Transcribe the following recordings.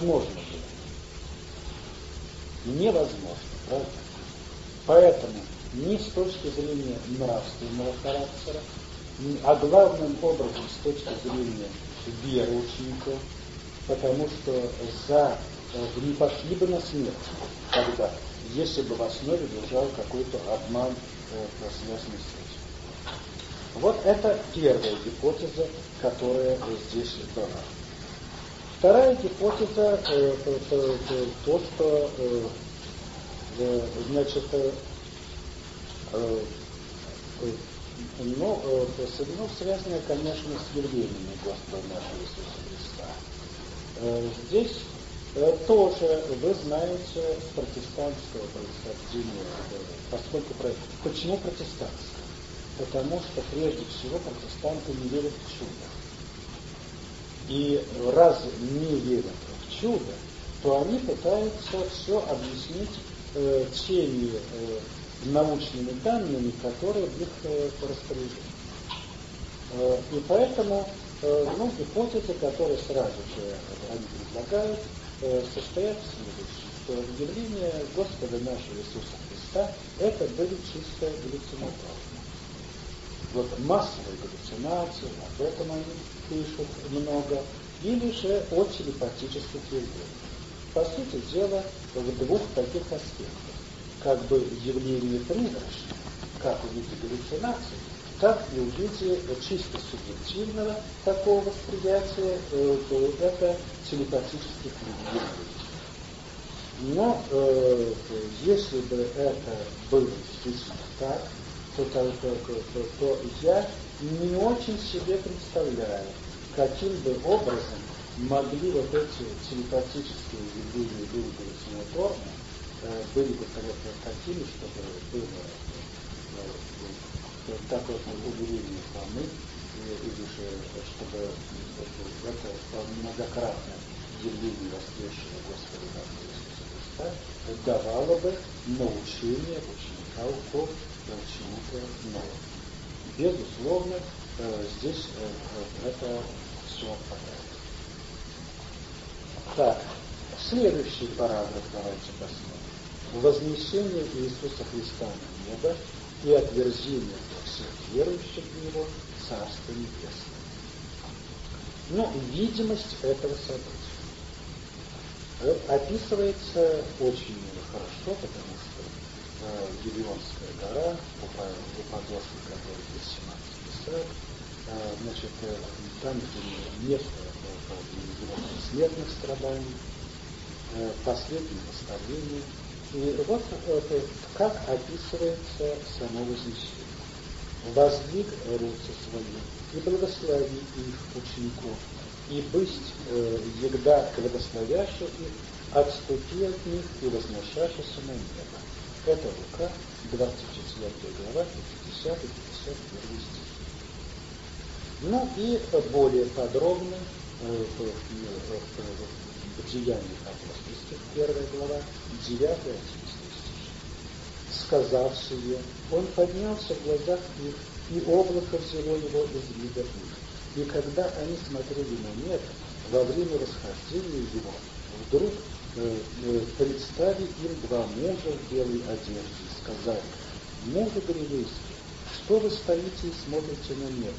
Можно было. Невозможно, правда? Поэтому ни с точки зрения нравственного характера, а главным образом с точки зрения веры учеников, потому что за э, не пошли бы на смерть когда, если бы в основе лежал какой-то обман, э, связанный с этим. Вот это первая гипотеза, которая здесь дана. Вторая гипотеза э, то, то, что э, значит э, э, ну, э, связанное, конечно, с явлениями Господа нашего Иисуса Христа. Здесь тоже, вы знаете, протестантского происхождения, поскольку, почему протестантское? Потому что, прежде всего, протестанты не верят в чудо. И раз не верят в чудо, то они пытаются все объяснить э, теми э, научными данными, которые в их э, распоряжении. Э, и поэтому э, ну, гипотеза, которую сразу же они предлагают, э, состоят в следующем, что явление Господа нашего Иисуса Христа это были чисто галлюцинаторные. Вот массовые галлюцинации, об этом они пишут много, или же о телепатических явлениях. По сути дела, в двух таких аспектах как бы явление призрачное, как в виде галлюцинации, так и в виде чисто субъективного такого восприятия, э, это телепатических явлений. Но э, если бы это было действительно так, то, то, то, то, то я не очень себе представляю, каким бы образом могли вот эти телепатические явления были галлюцинаторны, Э, были бы такими, чтобы было э, такое уверение храмы, или же чтобы это многократное явление воскресшего Господа нашего Иисуса Христа давало бы научение учеников чему-то новому. Безусловно, э, здесь это все отпадает. Так, следующий параграф давайте посмотрим вознесение Иисуса Христа на небо и отвержение всех верующих в Него Царство Небесное. Но ну, видимость этого события э, описывается очень хорошо, потому что э, Гелионская гора, у подошвы которой есть 17 писак, э, значит, э, там, место э, смертных страданий, э, последнее наставление – и вот это, как описывается само вознесение. Воздвиг руцы свои и благослови их учеников, и бысть э, егда благословящих их, отступи от них и возношашися на небо. Это Лука, 24 глава, 50 и 51 стих. Ну и более подробно э, в, в, деяниях апостольских, первая глава, 9 стих. Сказавшие, он поднялся в глазах их, и облако взяло его из вида их. И когда они смотрели на небо, во время расхождения его, вдруг э, э, представили им два мужа в белой одежде и сказали, мужи галилейские, что вы стоите и смотрите на небо?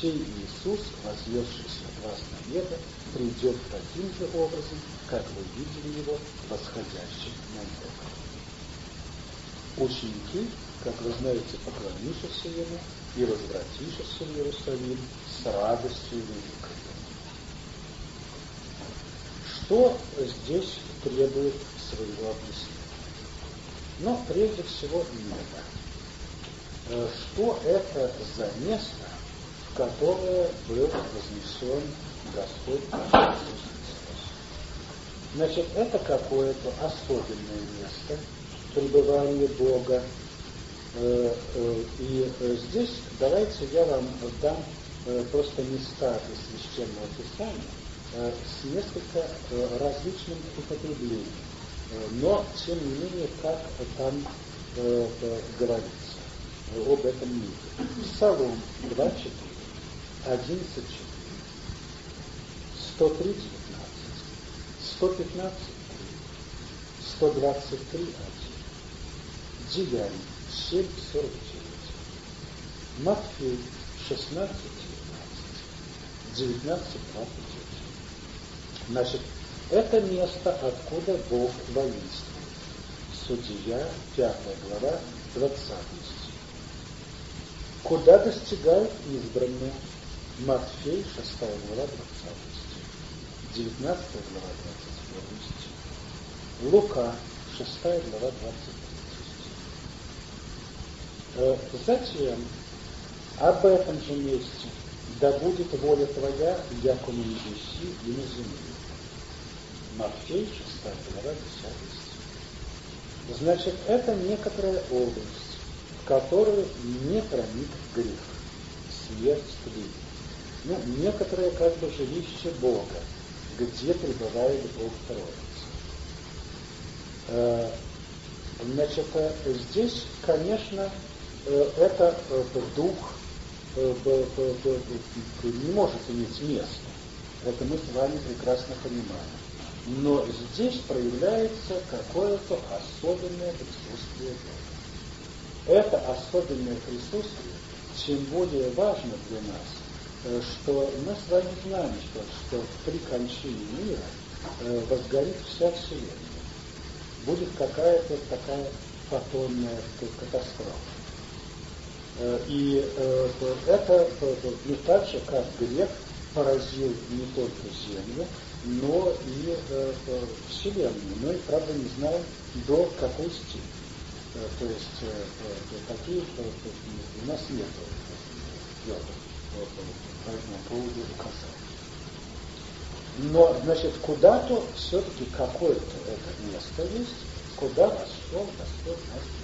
Сей Иисус, вознесшийся от вас на небо, придет таким же образом, как вы видели его восходящим на небо. Ученики, как вы знаете, поклонившись ему и возвратившись в Иерусалим с радостью великой. Что здесь требует своего объяснения? Но прежде всего небо. Э, что это за место, в которое был вознесен Господь Иисус Значит, это какое-то особенное место пребывания Бога. Э, э, и здесь давайте я вам дам просто места из священного писания с несколько различным употреблением. Но, тем не менее, как там говорится об этом мире. Псалом 2.4, 11.4, 103.19, 115 123 1. Деяний 7 49. Матфей 16 19 19 29. Значит, это место, откуда Бог воинствует. Судья, 5 глава, 20 стих. Куда достигают избранные? Матфей, 6 глава, 20 стих. 19 глава, 21 стих. Лука, 6 глава, 23 стих. Э, затем об этом же месте да будет воля твоя, яко на небеси и на земле. Матфей, 6 глава, 10 стих. Значит, это некоторая область, в которую не проник грех, смерть, тление. Ну, некоторое как бы жилище Бога, где пребывает Бог Троица. Э, значит, э, здесь, конечно, э, это дух не может иметь места. Это мы с вами прекрасно понимаем. Но здесь проявляется какое-то особенное присутствие Бога. Это особенное присутствие тем более важно для нас, э, что мы с вами знаем, что, что при кончине мира э, возгорит вся Вселенная. Будет какая-то такая фотонная катастрофа. Э, и это не так же, как грех поразил не только Землю, но и э, Вселенную. Мы, правда, не знаем, до какой степени. Э, то есть э, э, таких э, у нас нет по этому поводу указаний. Но, значит, куда-то все-таки какое-то это место есть, куда вошел Господь Христос.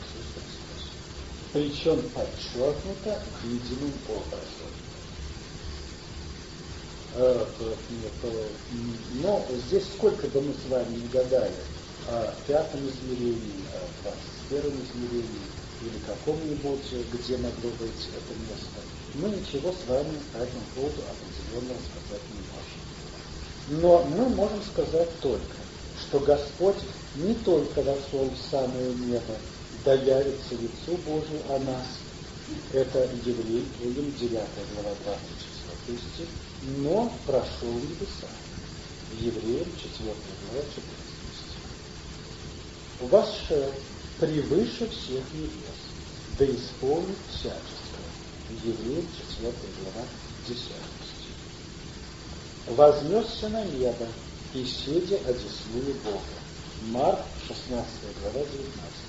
Причем подчеркнуто видимым образом. Э, но здесь сколько бы мы с вами не гадали о пятом измерении, о двадцать первом измерении или каком-нибудь, где могло быть это место, мы ничего с вами по этому поводу определенного сказать не можем. Но мы можем сказать только, что Господь не только вошел в самое небо, да явится лицу Божию о нас, это Еврей, 9 глава 26 стих, но прошел небеса. Евреям 4 глава 14 стих. Вошел превыше всех небес, да исполнит всяческое. Евреям 4 глава 10 стих. Вознесся на небо и седя одесную Бога. Марк 16 глава 19 стих.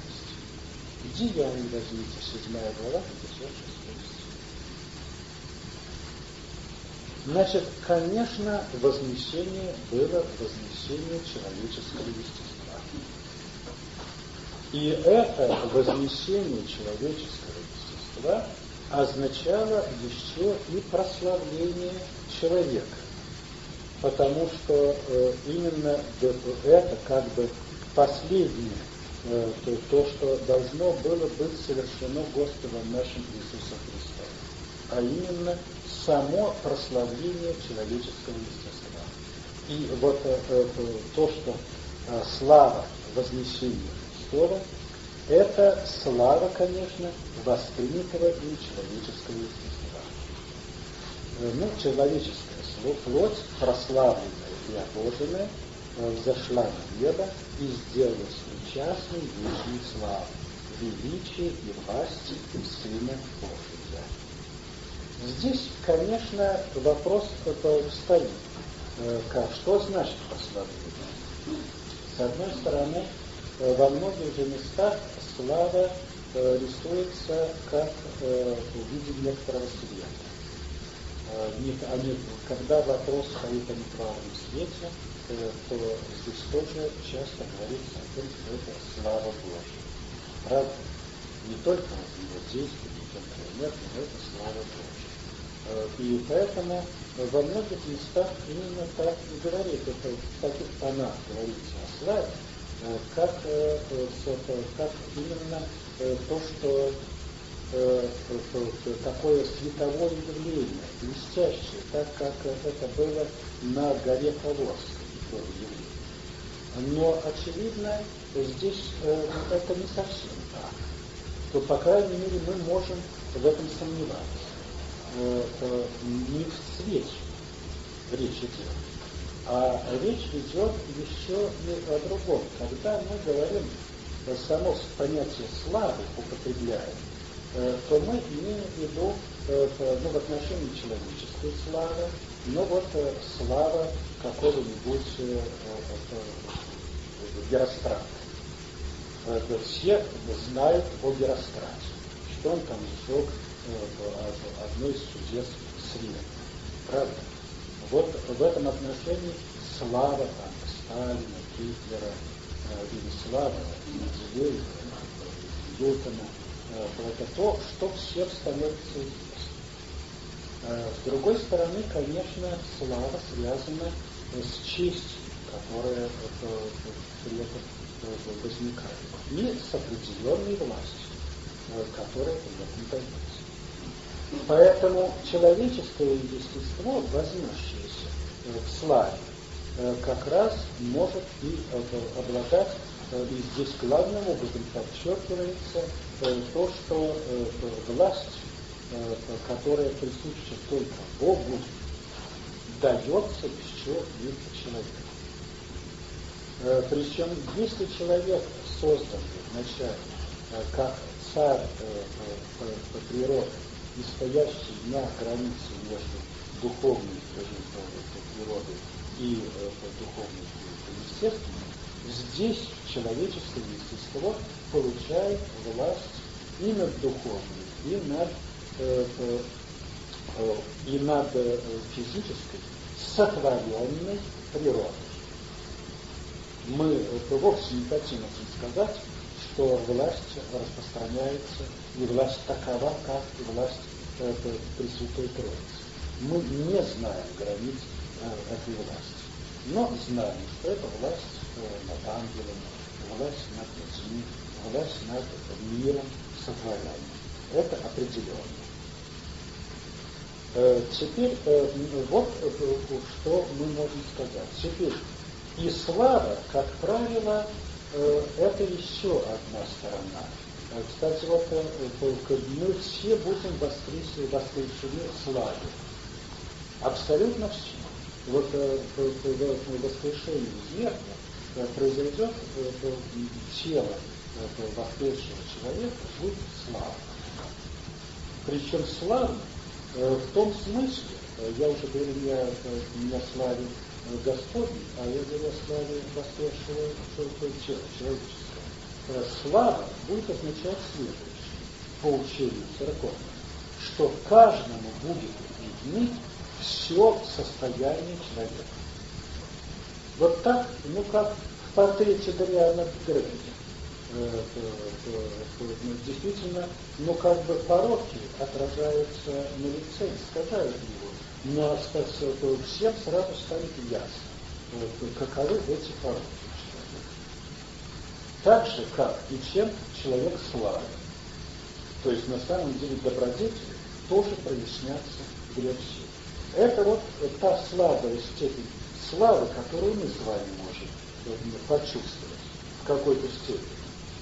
Деяния возьмите 7 глава 56 стих. Значит, конечно, вознесение было вознесение человеческого естества. И это вознесение человеческого естества означало еще и прославление человека. Потому что э, именно это как бы последнее, то, то, что должно было быть совершено Господом нашим Иисусом Христом. А именно само прославление человеческого естества. И вот э, э, то, что э, слава вознесения Христова, это слава, конечно, воспринятого им человеческого естества. Э, ну, человеческое слово, плоть, прославленная и обоженная, э, взошла на небо и сделалась участной вечной славы, величия и власти Сына Божия. Здесь, конечно, вопрос стоит. Э, что значит прославление? С одной стороны, э, во многих же местах слава э, рисуется как в виде некоторого света. Они, когда вопрос стоит о неправильном свете, то здесь тоже часто говорится о том, что это слава Божья. Правда, не только его действия, не только энергия, но это слава Божья. Э, и поэтому во многих местах именно так и говорит, это в таких тонах говорится о славе, э, как, э, как именно то, что такое световое явление, блестящее, так как это было на горе Полосской, Но, очевидно, здесь э, это не совсем так. То, по крайней мере, мы можем в этом сомневаться. Э, э, не в свете речь идет, а речь идет еще и о другом. Когда мы говорим само понятие славы употребляем, э, то мы имеем в виду э, ну, в отношении человеческой славы, но вот э, слава какого-нибудь Герострата. Все знают о Герострате, что он там сжег одно из чудес света. Правда? Вот в этом отношении слава там Сталина, Гитлера, Венеслава, Менделеева, Ньютона, это то, что всем становится известно. С другой стороны, конечно, слава связана с честью, которая при этом возникает, и с определенной властью, которая при этом дается. Поэтому человеческое естество, возносящееся в славе, Э, как раз может и обладать, э, и здесь главным образом подчеркивается э, то, что власть, которая присуща только Богу, дается еще и человеку. Причем, если человек создан вначале как царь по природе стоящий на границе между духовной природой и э, духовность и естественное, здесь человеческое естество получает власть и над духовной, и над, э, э, э, и над э, физической, сотворенной природой. Мы э, вовсе не хотим этим сказать, что власть распространяется, и власть такова, как власть э, Пресвятой Троицы. Мы не знаем границ этой власти. Но знаем, что это власть э, над ангелами, власть над людьми, власть над миром сотворенным. Это определенно. Э, теперь э, вот что мы можем сказать. Теперь и слава, как правило, это еще одна сторона. Кстати, вот мы все будем воскресены, воскрешены славе. Абсолютно все вот э, воскрешение смертных э, произойдет, э, тело воскресшего человека будет славно. Причем славно в том смысле, я уже говорил я не о славе Господней, а я говорю о славе воскресшего человеческого. Слава будет означать следующее, по учению церковному, что каждому будет видны все состояние человека. Вот так, ну как в портрете Дариана Грейди. Э, э, э, действительно, ну как бы пороки отражаются на лице, искажают его. Но всем сразу станет ясно, каковы эти пороки. Так же, как и чем человек славен. То есть на самом деле добродетели тоже прояснятся для всех. Это вот та слабая степень славы, которую мы с вами можем почувствовать в какой-то степени.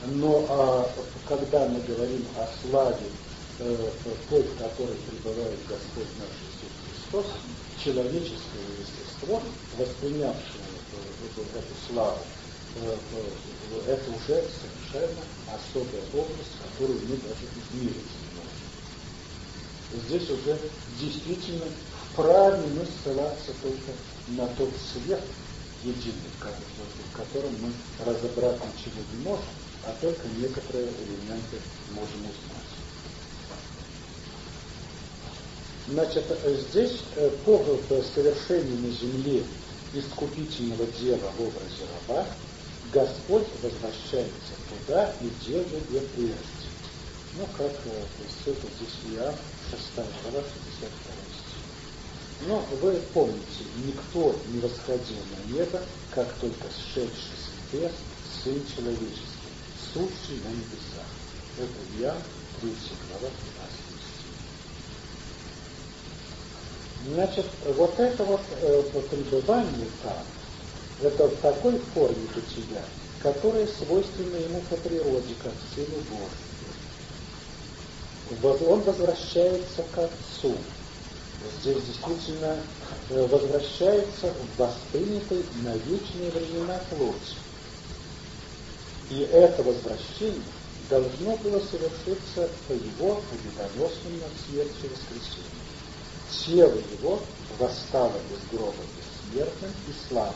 Но а, когда мы говорим о славе э, той, в которой пребывает Господь наш Иисус Христос, человеческое естество, воспринявшее эту, эту славу, э, э, это уже совершенно особая область, которую мы даже измерить не можем. Здесь уже действительно вправе мы ссылаться только на тот свет единый, в котором мы разобрать ничего не можем, а только некоторые элементы можем узнать. Значит, здесь э, по совершению на земле искупительного дела в образе раба Господь возвращается туда и делает прежде. Ну, как э, то есть это здесь Иоанн 6 глава 62 но вы помните, никто не восходил на небо, как только сшедший с небес Сын Человеческий, сущий на небесах. Это я, 3 глава, 15 Значит, вот это вот э, пребывание там, это в такой форме бытия, которая свойственна ему по природе, как Сыну Божию. Он возвращается к Отцу. Здесь действительно э, возвращается в воспринятой на вечные времена плоть. И это возвращение должно было совершиться по его победоносным над смертью воскресению. Тело его восстало из гроба бессмертным и славным,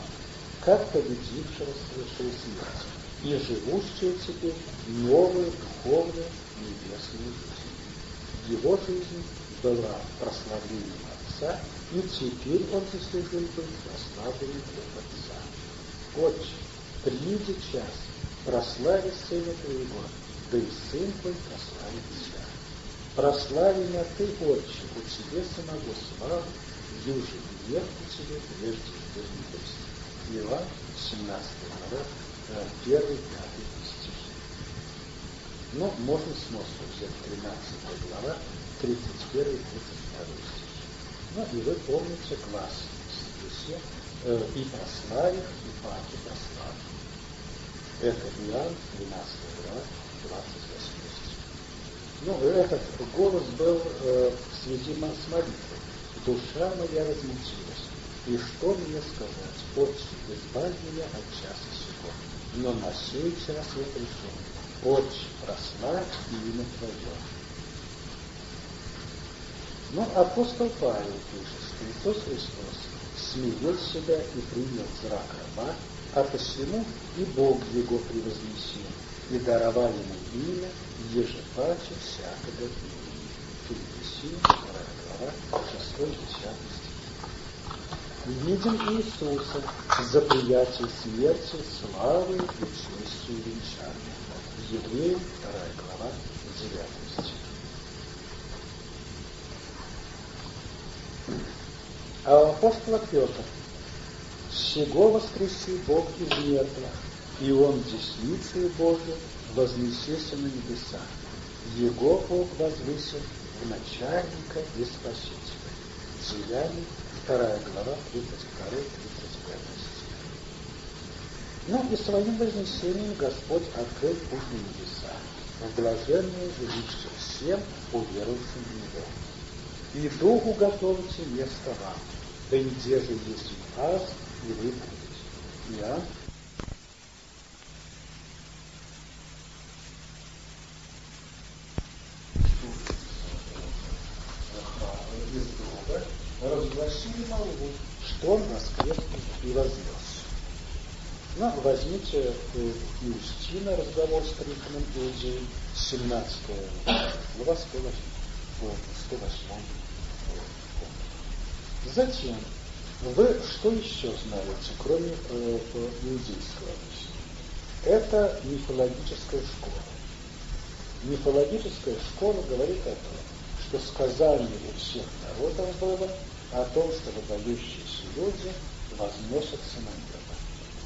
как победившего совершил смерть, и живущее теперь новую духовную небесную жизнь. Его жизнь была прославлением Отца, и теперь он заслужил быть прославленным от Отца. Отче, приди час, прослави Сына Твоего, да и Сын Твой прославит Тебя. Прослави меня Ты, Отче, у Тебе самого славу, юже вверх у Тебе прежде вернусь. Иоанн, 17 глава, 1 5 стихи. Но можно сноску взять 13 глава, 31 32 стихи. Ну и вы помните глаз Иисусе, э, и прославив, и паки прославив. Это Иоанн, 12 глава, 28 стих. Ну, этот голос был э, в связи с молитвой. Душа моя размучилась. И что мне сказать? Отче, избавь меня от часа сего. Но на сей час я пришел. Отче, прославь имя Твое. Но ну, апостол Павел пишет, что Иисус Христос смирил себя и принял зрак раба, а посему и Бог его превознесил, и даровал ему имя, ежепаче всякого имени. Филиппесин, 2 глава, 6 10 стих. Видим Иисуса за приятие смерти, славы и честью венчания. Евреям, 2 глава, 9 стих. А апостол Петр Сего воскреси Бог из мертвых, и Он десницей Божию вознесется на небеса. Его Бог возвысил в начальника и спасителя. Деяния, 2 глава, 32-35 стих. Ну и своим вознесением Господь открыл путь на небеса, в блаженное жилище всем уверующим в Него. И Духу готовите место вам, да и где же есть указ, и вы. Я разгласили молву, что воскреснул и вознесся. Ну, возьмите Иустина разговор с Трифоном Иудеем, 17 глава 108, 108 Затем вы что еще знаете, кроме э, иудейского обычая? Это мифологическая школа. Мифологическая школа говорит о том, что сказание у всех народов было о том, что выдающиеся люди возносятся на небо.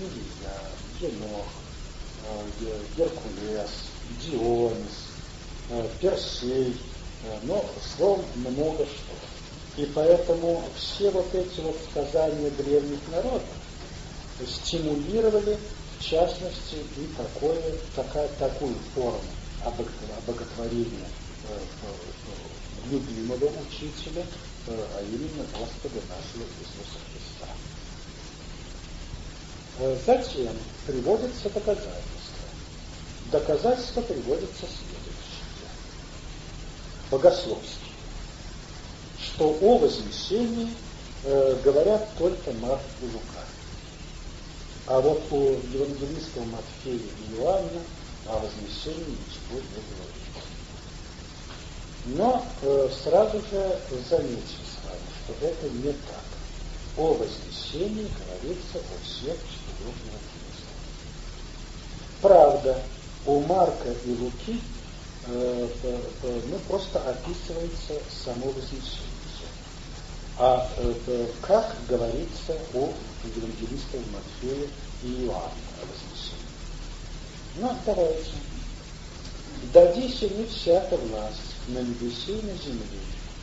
Илья, Енох, э, Геркулес, Дионис, э, Персей, э, но словом много что. И поэтому все вот эти вот сказания древних народов стимулировали, в частности, и такое, такая, такую форму обоготворения э, э, любимого учителя, э, а именно Господа нашего Иисуса Христа. Э, затем приводится доказательство. Доказательство приводится следующее. Богословские что о вознесении э, говорят только Марк и Лука. А вот у евангелистов Матфея и Иоанна о вознесении ничего не говорит. Но э, сразу же заметьте с вами, что это не так. О вознесении говорится о всех четырех евангелистах. Правда, у Марка и Луки ну, просто описывается само вознесение. А э, как говорится о евангелистах Матфея и Иоанна о вознесении? Ну, давайте. Дадися мне всяка власть на небесе и на земле,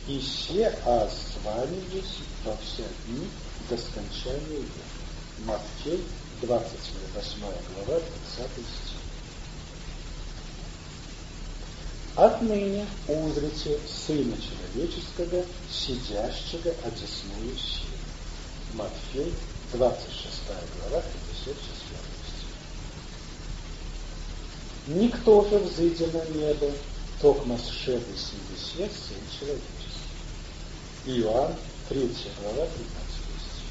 и все, а с вами есть во все дни до скончания века. Матфей, 28 глава, 20 стих. Отныне узрите Сына Человеческого, сидящего одесную силу. Матфей, 26 глава, 56 стих. Никто же, взыдя на небо, токмо сшедший с небесе, Сын Человеческий. Иоанн, 3 глава, 15 стих.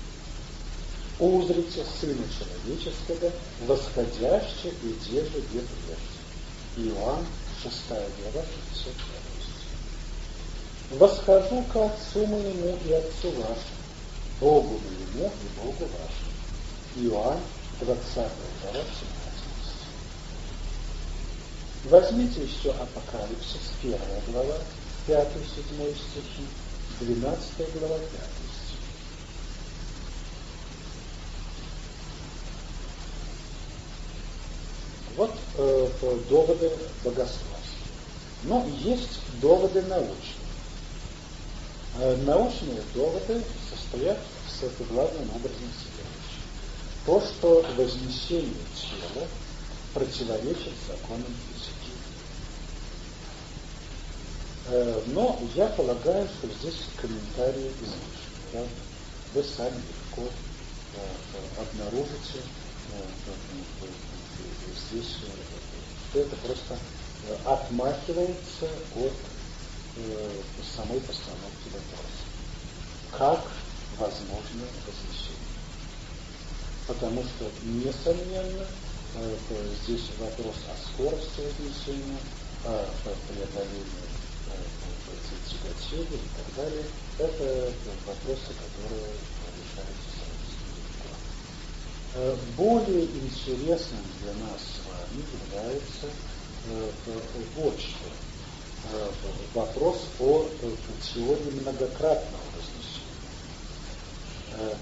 Узрите Сына Человеческого, восходящего и держа где прежде. Иоанн, 6 глава, 55 стих. Восхожу к Отцу моему и Отцу вашему, Богу моему и Богу вашему. Иоанн, 20 глава, 17 стих. Возьмите еще Апокалипсис, 1 глава, 5-7 стихи, 12 глава, 5 стих. Вот э, доводы богословские. Но есть доводы научные. Э, научные доводы состоят в главным образом следующем. То, что вознесение тела противоречит законам физики. Э, но я полагаю, что здесь комментарии излишни. Вы сами легко э, обнаружите здесь, что это просто отмахивается от э, самой постановки вопроса. Как возможно возвещение? Потому что, несомненно, э, здесь вопрос о скорости вознесения, о преодолении э, тяготения и так далее. Это вопросы, которые Более интересным для нас с вами является вот что вопрос о теории многократного вознесения,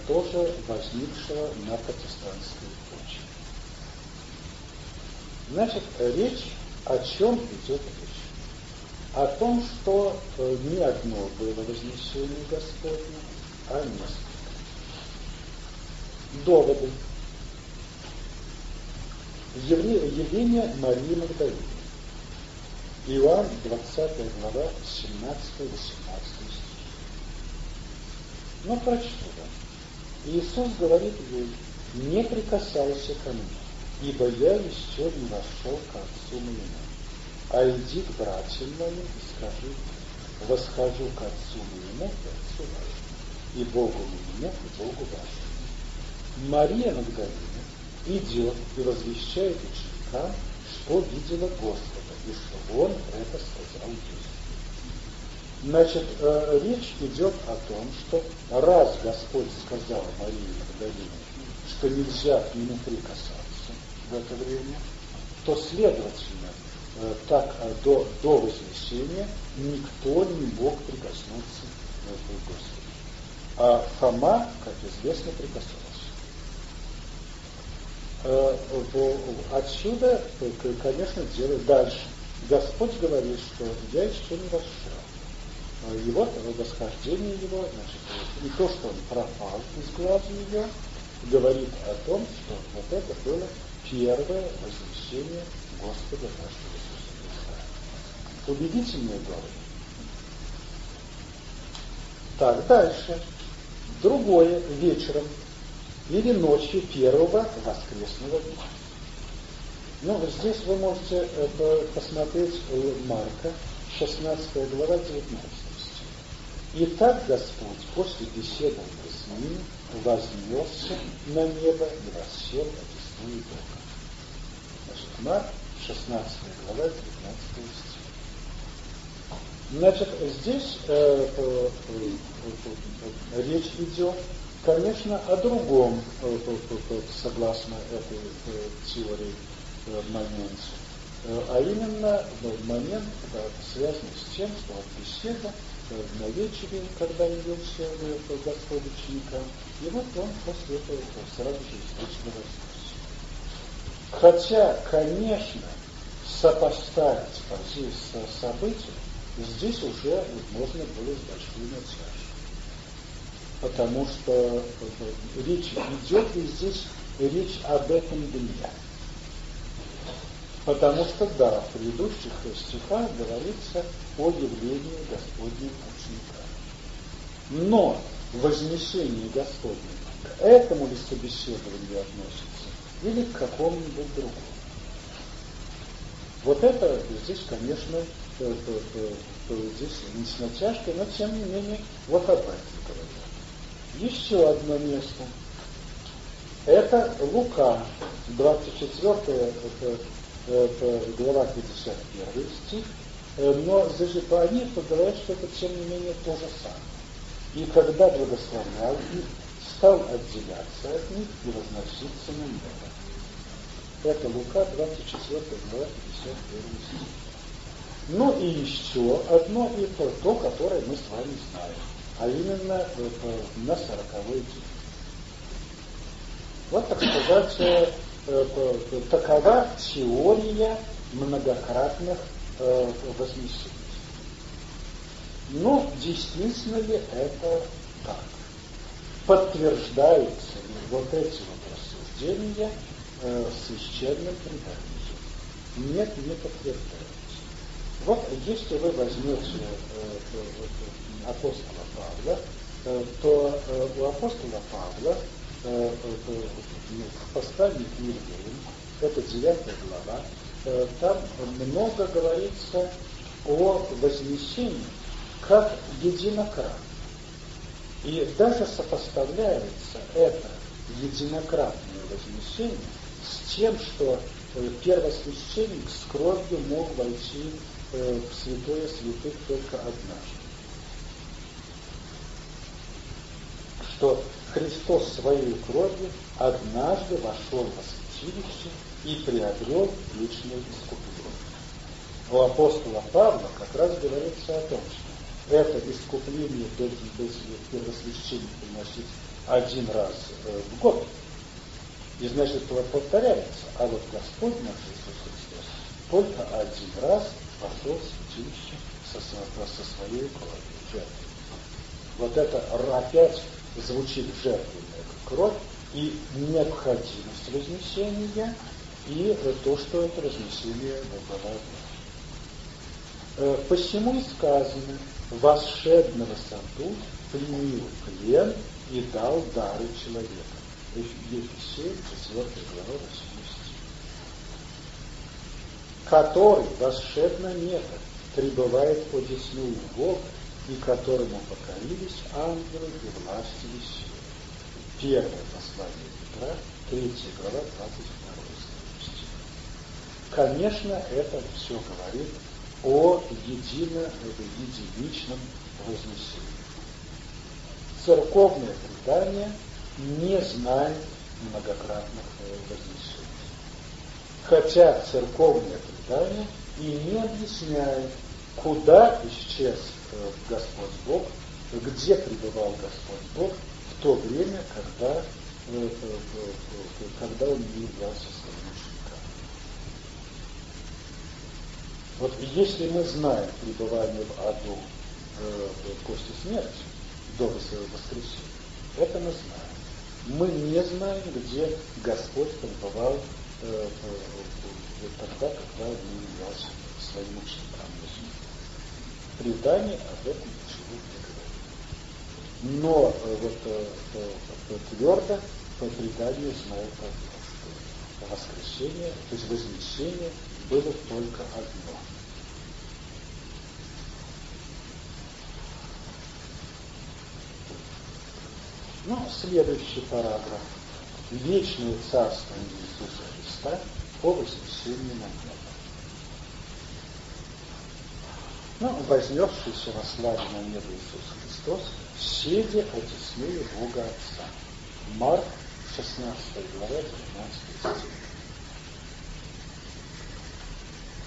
тоже возникшего на протестантской почве. Значит, речь о чем идет речь? О том, что не одно было вознесение Господне, а несколько. Доводы. Явление Марии Магдалины. Иоанн, 20 глава, 17-18 стих. Ну, прочту, да. Иисус говорит ей, не прикасайся ко мне, ибо я еще не вошел к Отцу моему. А иди к братьям моим и скажи, восхожу к Отцу моему и Отцу вашему, и Богу моему и Богу вашему. Мария Магдалина идет и возвещает ученикам, что видела Господа и что он это сказал ей. Значит, э, речь идет о том, что раз Господь сказал Марии Магдалине, что нельзя к нему прикасаться в это время, то, следовательно, э, так э, до, до вознесения никто не мог прикоснуться к Господу. А Фома, как известно, прикоснулся. Отсюда, конечно, дело дальше. Господь говорит, что я еще не вошел. И вот восхождение его, значит, и то, что он пропал из глаз ее, говорит о том, что вот это было первое возвещение Господа нашего Иисуса Христа. Убедительные доводы. Так, дальше. Другое вечером или ночью первого воскресного дня. Ну, здесь вы можете э, посмотреть Марка, 16 глава, 19 стих. Итак, Господь после беседы с ним вознесся на небо и воссел одесную Бога. Значит, Марк, 16 глава, 19 стих. Значит, здесь э, э, э, речь идет, конечно, о другом, э, согласно этой э, теории моменте, а именно момент, связанный с тем, что от беседа на вечере, когда явился Господь ученикам, и вот он после этого сразу же источно вознесся. Хотя, конечно, сопоставить с событием здесь уже можно было с большой натяжкой. Потому что речь идет ли здесь речь об этом дне. Потому что, да, в предыдущих стихах говорится о явлении Господнем ученика. Но вознесение Господне к этому ли собеседованию относится или к какому-нибудь другому? Вот это здесь, конечно, э, э, э, здесь не с натяжкой, но тем не менее вот об этом. Еще одно место. Это Лука, 24 это, это глава 51 стих, но они говорят, что это тем не менее то же самое. И когда благословлял их, стал отделяться от них и возноситься на небо. Это Лука, 24 глава, 51 стих. Ну и еще одно и то, то, которое мы с вами знаем, а именно на сороковой день. Вот, так сказать, э, э, такова теория многократных э, вознесений. Но действительно ли это так? Подтверждаются ли вот эти вот рассуждения э, священным преданием. Нет, не подтверждается. Вот если вы возьмете э, э, апостола Павла, э, то э, у апостола Павла в послании к евреям, это 9 глава, э, там много говорится о вознесении как единократно. И даже сопоставляется это единократное вознесение с тем, что первосвященник с кровью мог войти в святое святых только однажды. Что Христос своей кровью однажды вошел во святилище и приобрел личное искупление. У апостола Павла как раз говорится о том, что это искупление должен был первосвященник приносить один раз э, в год. И значит, это повторяется. А вот Господь наш Иисус Христос только один раз пошел в святилище со, со своей кровью. Вот это опять звучит жертвенная кровь и необходимость вознесения, и то, что это разнесение бывает. Э, посему и сказано, восшедного саду пленил плен и дал дары человека. Ефесей, 4 глава, 8 стих. Который восшедно небо пребывает по десную Бога, и которому покорились ангелы и власти и силы. Первое послание Петра, 3 глава, 22 стих. Конечно, это все говорит о едино, единичном вознесении церковное предание не знает многократных вознесений. Хотя церковное предание и не объясняет, куда исчез Господь Бог, где пребывал Господь Бог в то время, когда, э, когда он не являлся своим учеником. Вот если мы знаем пребывание в аду после смерти, до воскресения. Это мы знаем. Мы не знаем, где Господь пребывал э, э, тогда, когда он не являлся своим учеником. Предание об этом ничего не говорит. Но э, вот э, твердо по преданию знает одно, что воскресение, то есть вознесение было только одно – Ну, следующий параграф. Вечное царствование Иисуса Христа по вознесению на небо. Ну, вознесшийся во славе на небо Иисус Христос, седя одесную Бога Отца. Марк, 16 глава, 19 стих.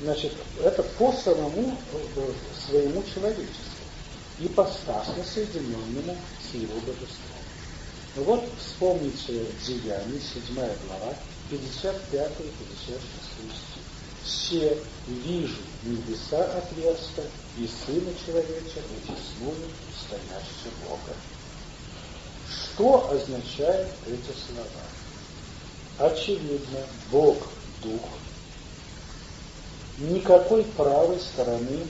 Значит, это по самому э, своему человечеству, ипостасно соединенному с его божеством. Ну вот вспомните Деяния, 7 глава, 55 и 56 стих. Все вижу небеса отверста и Сына Человеча одесную стоящего Бога. Что означают эти слова? очевидно, Бог – Дух, никакой правой стороны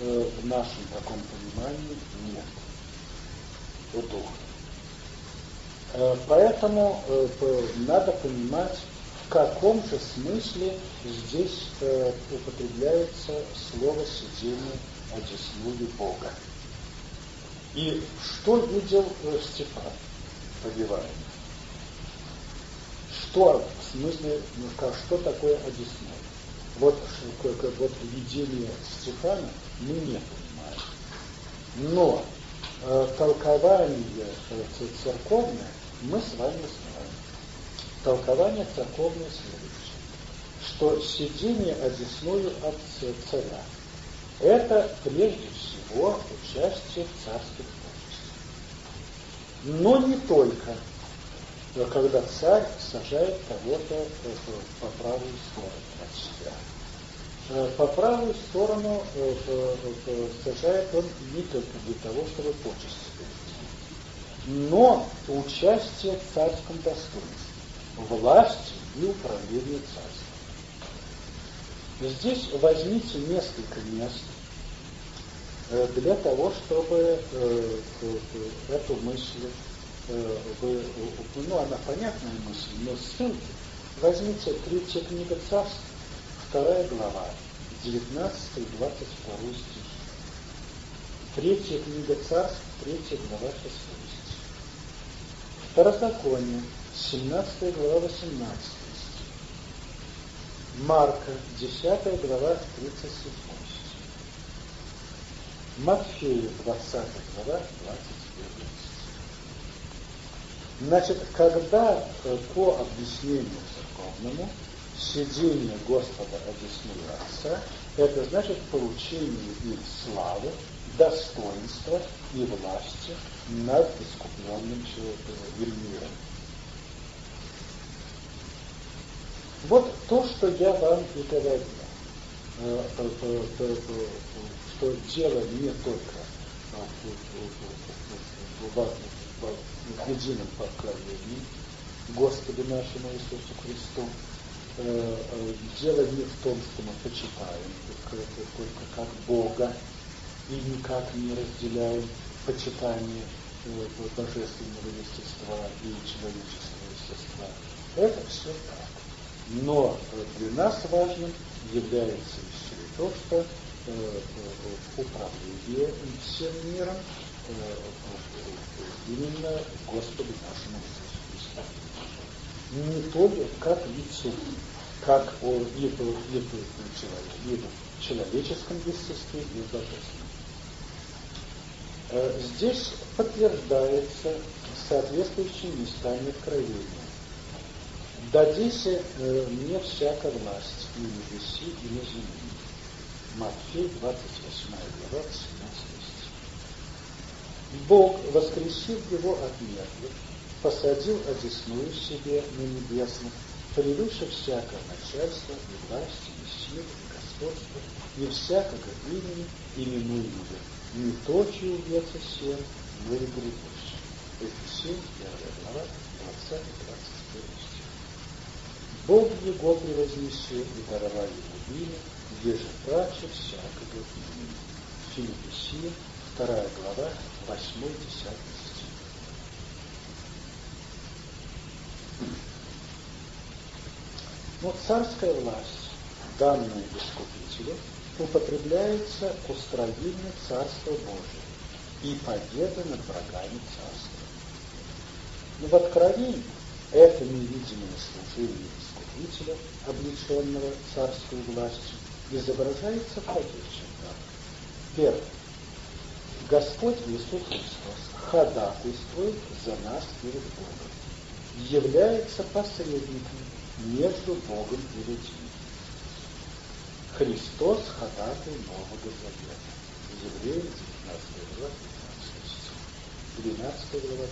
э, в нашем таком понимании нет у Духа. Э, поэтому э, надо понимать, в каком же смысле здесь э, употребляется слово «сидение одесную Бога». И что видел Стефан, повиваемый? Что, в смысле, ну, что такое одесной? Вот, вот видение Стефана мы не понимаем. Но э, толкование э, церковное мы с вами. Толкование церковное следующее, что сидение одесную от царя – это прежде всего участие в царских творчествах. Но не только, когда царь сажает кого-то э, по правую сторону от себя. Э, по правую сторону э, сажает он не только для того, чтобы почести но участие в царском достоинстве, власти и управлении царством. Здесь возьмите несколько мест э, для того, чтобы э, эту мысль, э, ну она понятная мысль, но ссылки, возьмите третья книга царств, вторая глава, 19 и 22 стих. Третья книга царств, третья глава, 6 Второзаконие, 17 глава, 18 стих. Марка, 10 глава, 37 стих. Матфея, 20 глава, 21 стих. Значит, когда э, по объяснению церковному сидение Господа Отца, это значит получение им славы, достоинства и власти над искупленным миром. Вот то, что я вам и говорил, э, э, э, что дело не только в едином поколении Господу нашему Иисусу Христу, дело не в том, что мы почитаем только как Бога, и никак не разделяем почитание э, божественного естества и человеческого естества. Это все так. Но для нас важным является еще и то, что э, э, управление всем миром именно Господу нашему Иисусу. Не только как лицу, как о, либо, либо в человеческом естестве, либо в божественном. Э, здесь подтверждается соответствующими местами откровения. «Дадися э, мне всяка власть и на небеси, и на земле». Матфей, 28 глава, 17 стих. Бог, воскресил его от мертвых, посадил одесную себе на небесных, превыше всякого начальства и власти, и силы, и господства, и всякого имени, именуемого не то, чье веца всем, но и грядущее. Ефесин, 1 глава, 20-21 стих. Бог его превознесет и даровал ему имя, же праче всякого имени. Филиппесия, 2 глава, 8-10 стих. Но царская власть, данная искупителю, употребляется к устроению Царства Божия и победа над врагами Царства. Но в Откровении это невидимое служение Искупителя, облеченного царской властью, изображается в таких чертах. Первое. Господь Иисус Христос ходатайствует за нас перед Богом, является посредником между Богом и людьми. Христос ходатай Нового Завета. Евреи 19 глава 15 12 глава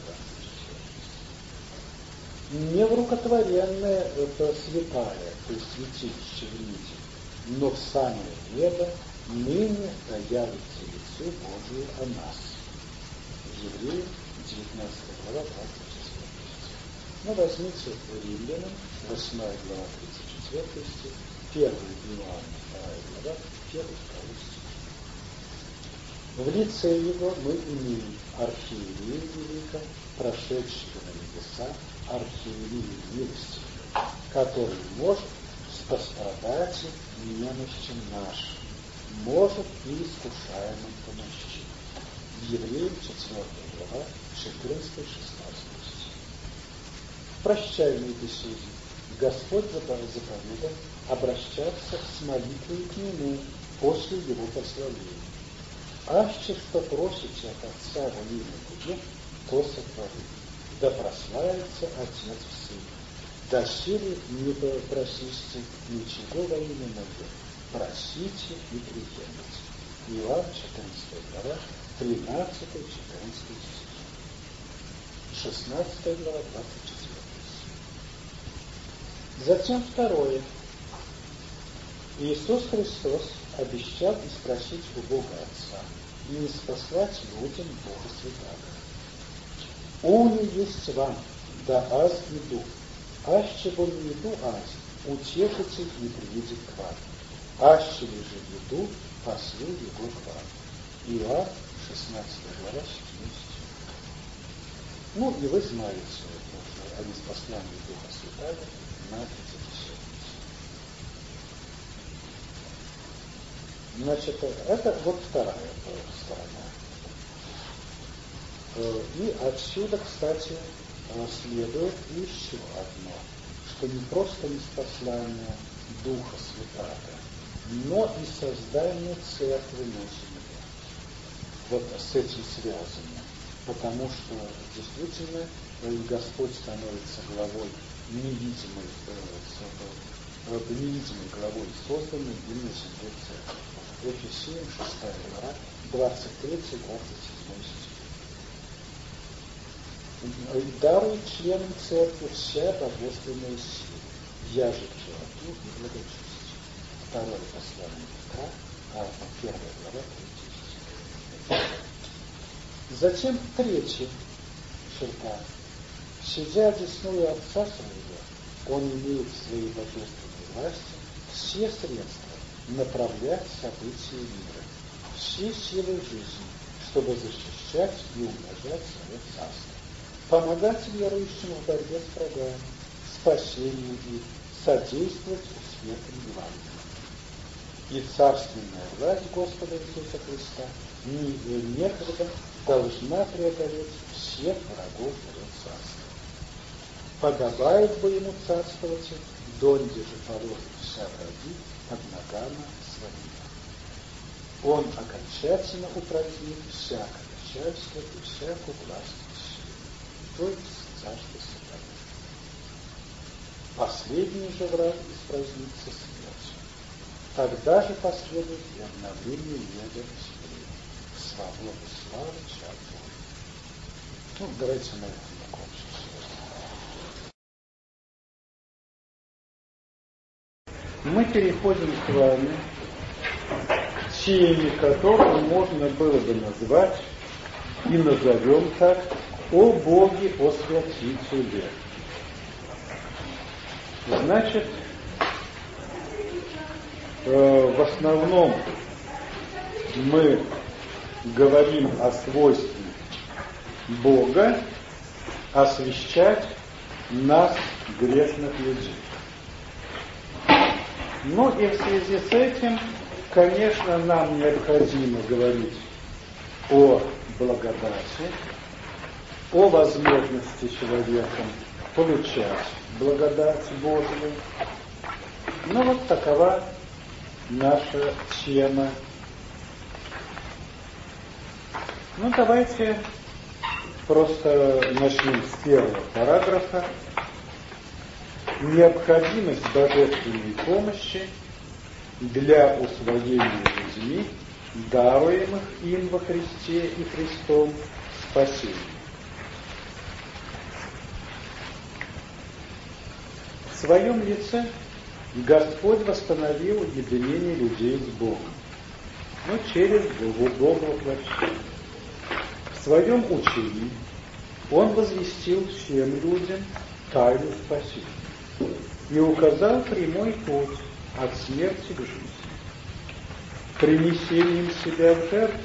20 Неврукотворенная это святая, то есть святилище в мире, но в самое небо ныне явится лицу Божию о нас. Евреи 19 глава 26 Ну, возьмите Римлянам, 8 глава, 34 стих, 1 Иоанна, 2 глава, 1 2 стих. В лице его мы имеем архиерея велика, прошедшего на небеса, милостивого, который может пострадать немощен наш, может и искушаемым помощи. Евреям 4 глава, 14-16 стих. В прощальной беседе Господь заповедал обращаться с молитвой к Нему после Его прославления. Аще что просите от Отца во имя Тебе, то сотвори. Да прославится Отец в Сыне Доселе не просите ничего во имя мое, просите и приемите. Иоанн 14 глава, 13 14 стих. 16 глава, 24 стих. Затем второе. Иисус Христос обещал и спросить у Бога Отца и не спаслать людям Бога Святаго. «Уни есть вам, да аз и дух, Аще бо не еду аз, утешитель не приедет к вам. Аще ли же еду, послу его к вам. Иоанн, 16 глава, 7 Ну, и вы знаете уже о неспослании Духа Святаго на Пятидесятнице. Значит, это вот вторая сторона. Э, и отсюда, кстати, следует еще одно, что не просто неспослание Духа Святаго, но и создание церкви на земле. Вот с этим связано. Потому что действительно Господь становится главой невидимой, э, э, невидимой главой созданной им на земле церкви. Ефесиям 6 глава, 23-27 стих дарует членам церкви вся божественная сила. Я же человеку и благочестие. Второе послание Петра, а первая глава, третий Затем третья черта. Сидя десную Отца Своего, Он имеет в своей божественной власти все средства направлять события мира, все силы жизни, чтобы защищать и умножать свое царство помогать верующим в борьбе с врагами, спасению их, содействовать успехам Евангелия. И царственная власть Господа Иисуса Христа некогда должна преодолеть всех врагов Его царства. Подобает бы ему царствовать, донде же положит вся враги под ногами своими. Он окончательно упразднит всякое начальство и всякую власть то есть царство сатаны. Последний же враг испразднится смертью. Тогда же последует и обновление неба и свободы славы чад Ну, давайте на этом закончим Мы переходим с вами к теме, которую можно было бы назвать и назовем так о Боге, о Святителе. Значит, э, в основном мы говорим о свойстве Бога освещать нас, грешных людей. Ну и в связи с этим, конечно, нам необходимо говорить о благодати, о возможности человеком получать благодать Божию. Ну вот такова наша тема. Ну давайте просто начнем с первого параграфа. Необходимость божественной помощи для усвоения людьми, даруемых им во Христе и Христом спасения. В своем лице Господь восстановил единение людей с Богом, но через Бога воплощения. В своем учении Он возвестил всем людям тайну спасения и указал прямой путь от смерти к жизни. Принесением себя в жертву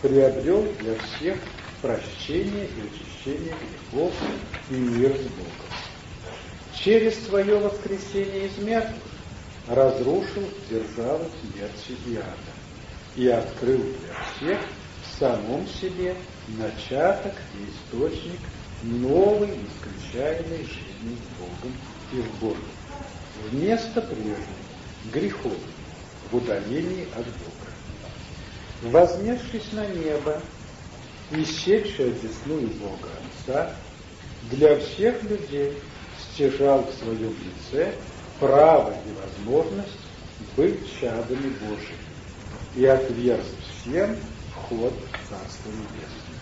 приобрел для всех прощение и очищение грехов и мир с Богом. Через свое воскресение из мертвых разрушил державу смерти и ада и открыл для всех в самом себе начаток и источник новой нескончаемой жизни с Богом и в Боге. Вместо прежней грехов в удалении от Бога. Вознесшись на небо, исчезшая десную Бога Отца, для всех людей стяжал в своем лице право и возможность быть чадами Божьими и отверз всем вход в Царство Небесное.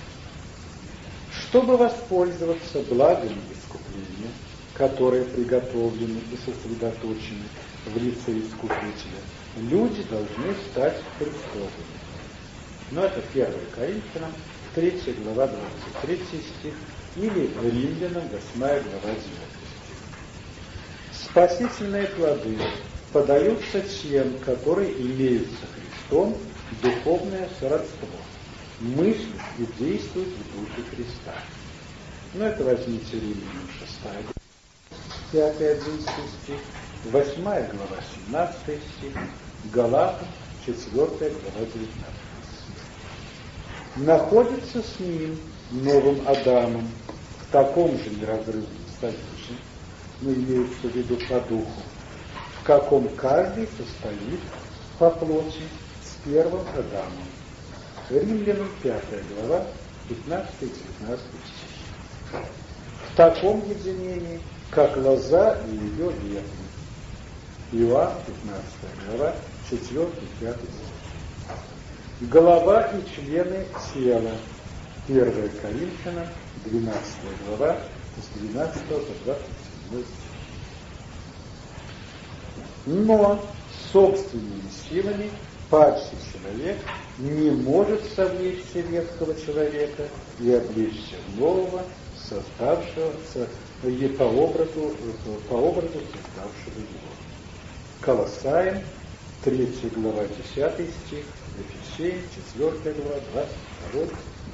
Чтобы воспользоваться благами искупления, которые приготовлены и сосредоточены в лице Искупителя, люди должны стать Христовыми. Но это 1 Коринфянам, 3 глава 23 стих, или Римлянам, 8 глава 9 стих. Спасительные плоды подаются тем, которые имеют со Христом духовное сродство, мыслят и действуют в духе Христа. Но это возьмите Римлянам 6 глава, 5-11 стих, 8 глава 17 стих, Галатам 4 глава 19 находится с ним, новым Адамом, в таком же неразрывном союзе, но имеется в виду по духу, в каком каждый состоит по плоти с первым Адамом. Римлянам 5 глава, 15 и 19 стихи. В таком единении, как лоза и ее ветви. Иоанн 15 глава, 4 и 5 стих голова и члены тела. 1 Коринфянам, 12 глава, с 12 по 27 Но собственными силами падший человек не может совлечься ветхого человека и облечься нового, создавшегося и по образу, по образу создавшего его. Колоссаем, 3 глава, 10 стих, Ефесей, 4 глава, 22,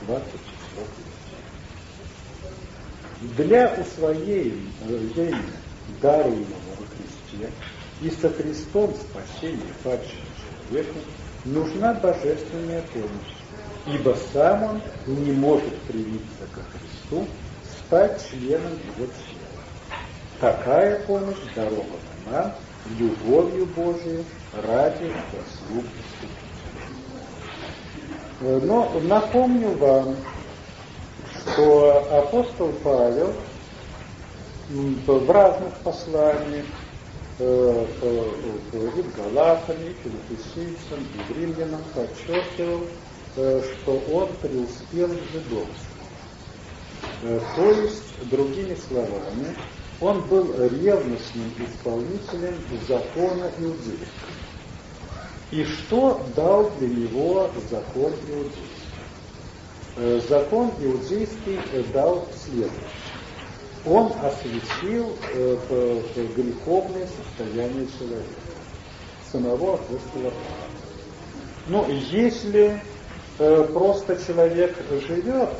24 Для усвоения даруемого во Христе и со Христом спасения падшего человека нужна божественная помощь, ибо сам он не может привиться ко Христу, стать членом его тела. Такая помощь дарована нам любовью Божией ради заслуг Искупителя. Э, но напомню вам, что апостол Павел в разных посланиях э, перед Галатами, Филипписийцам и Римлянам подчеркивал, э, что он преуспел в жидовстве. То есть, другими словами, он был ревностным исполнителем закона иудейского. И что дал для него закон иудейский? Э, закон иудейский дал следующее. Он осветил э, греховное состояние человека, самого апостола. Ну, если э, просто человек живет,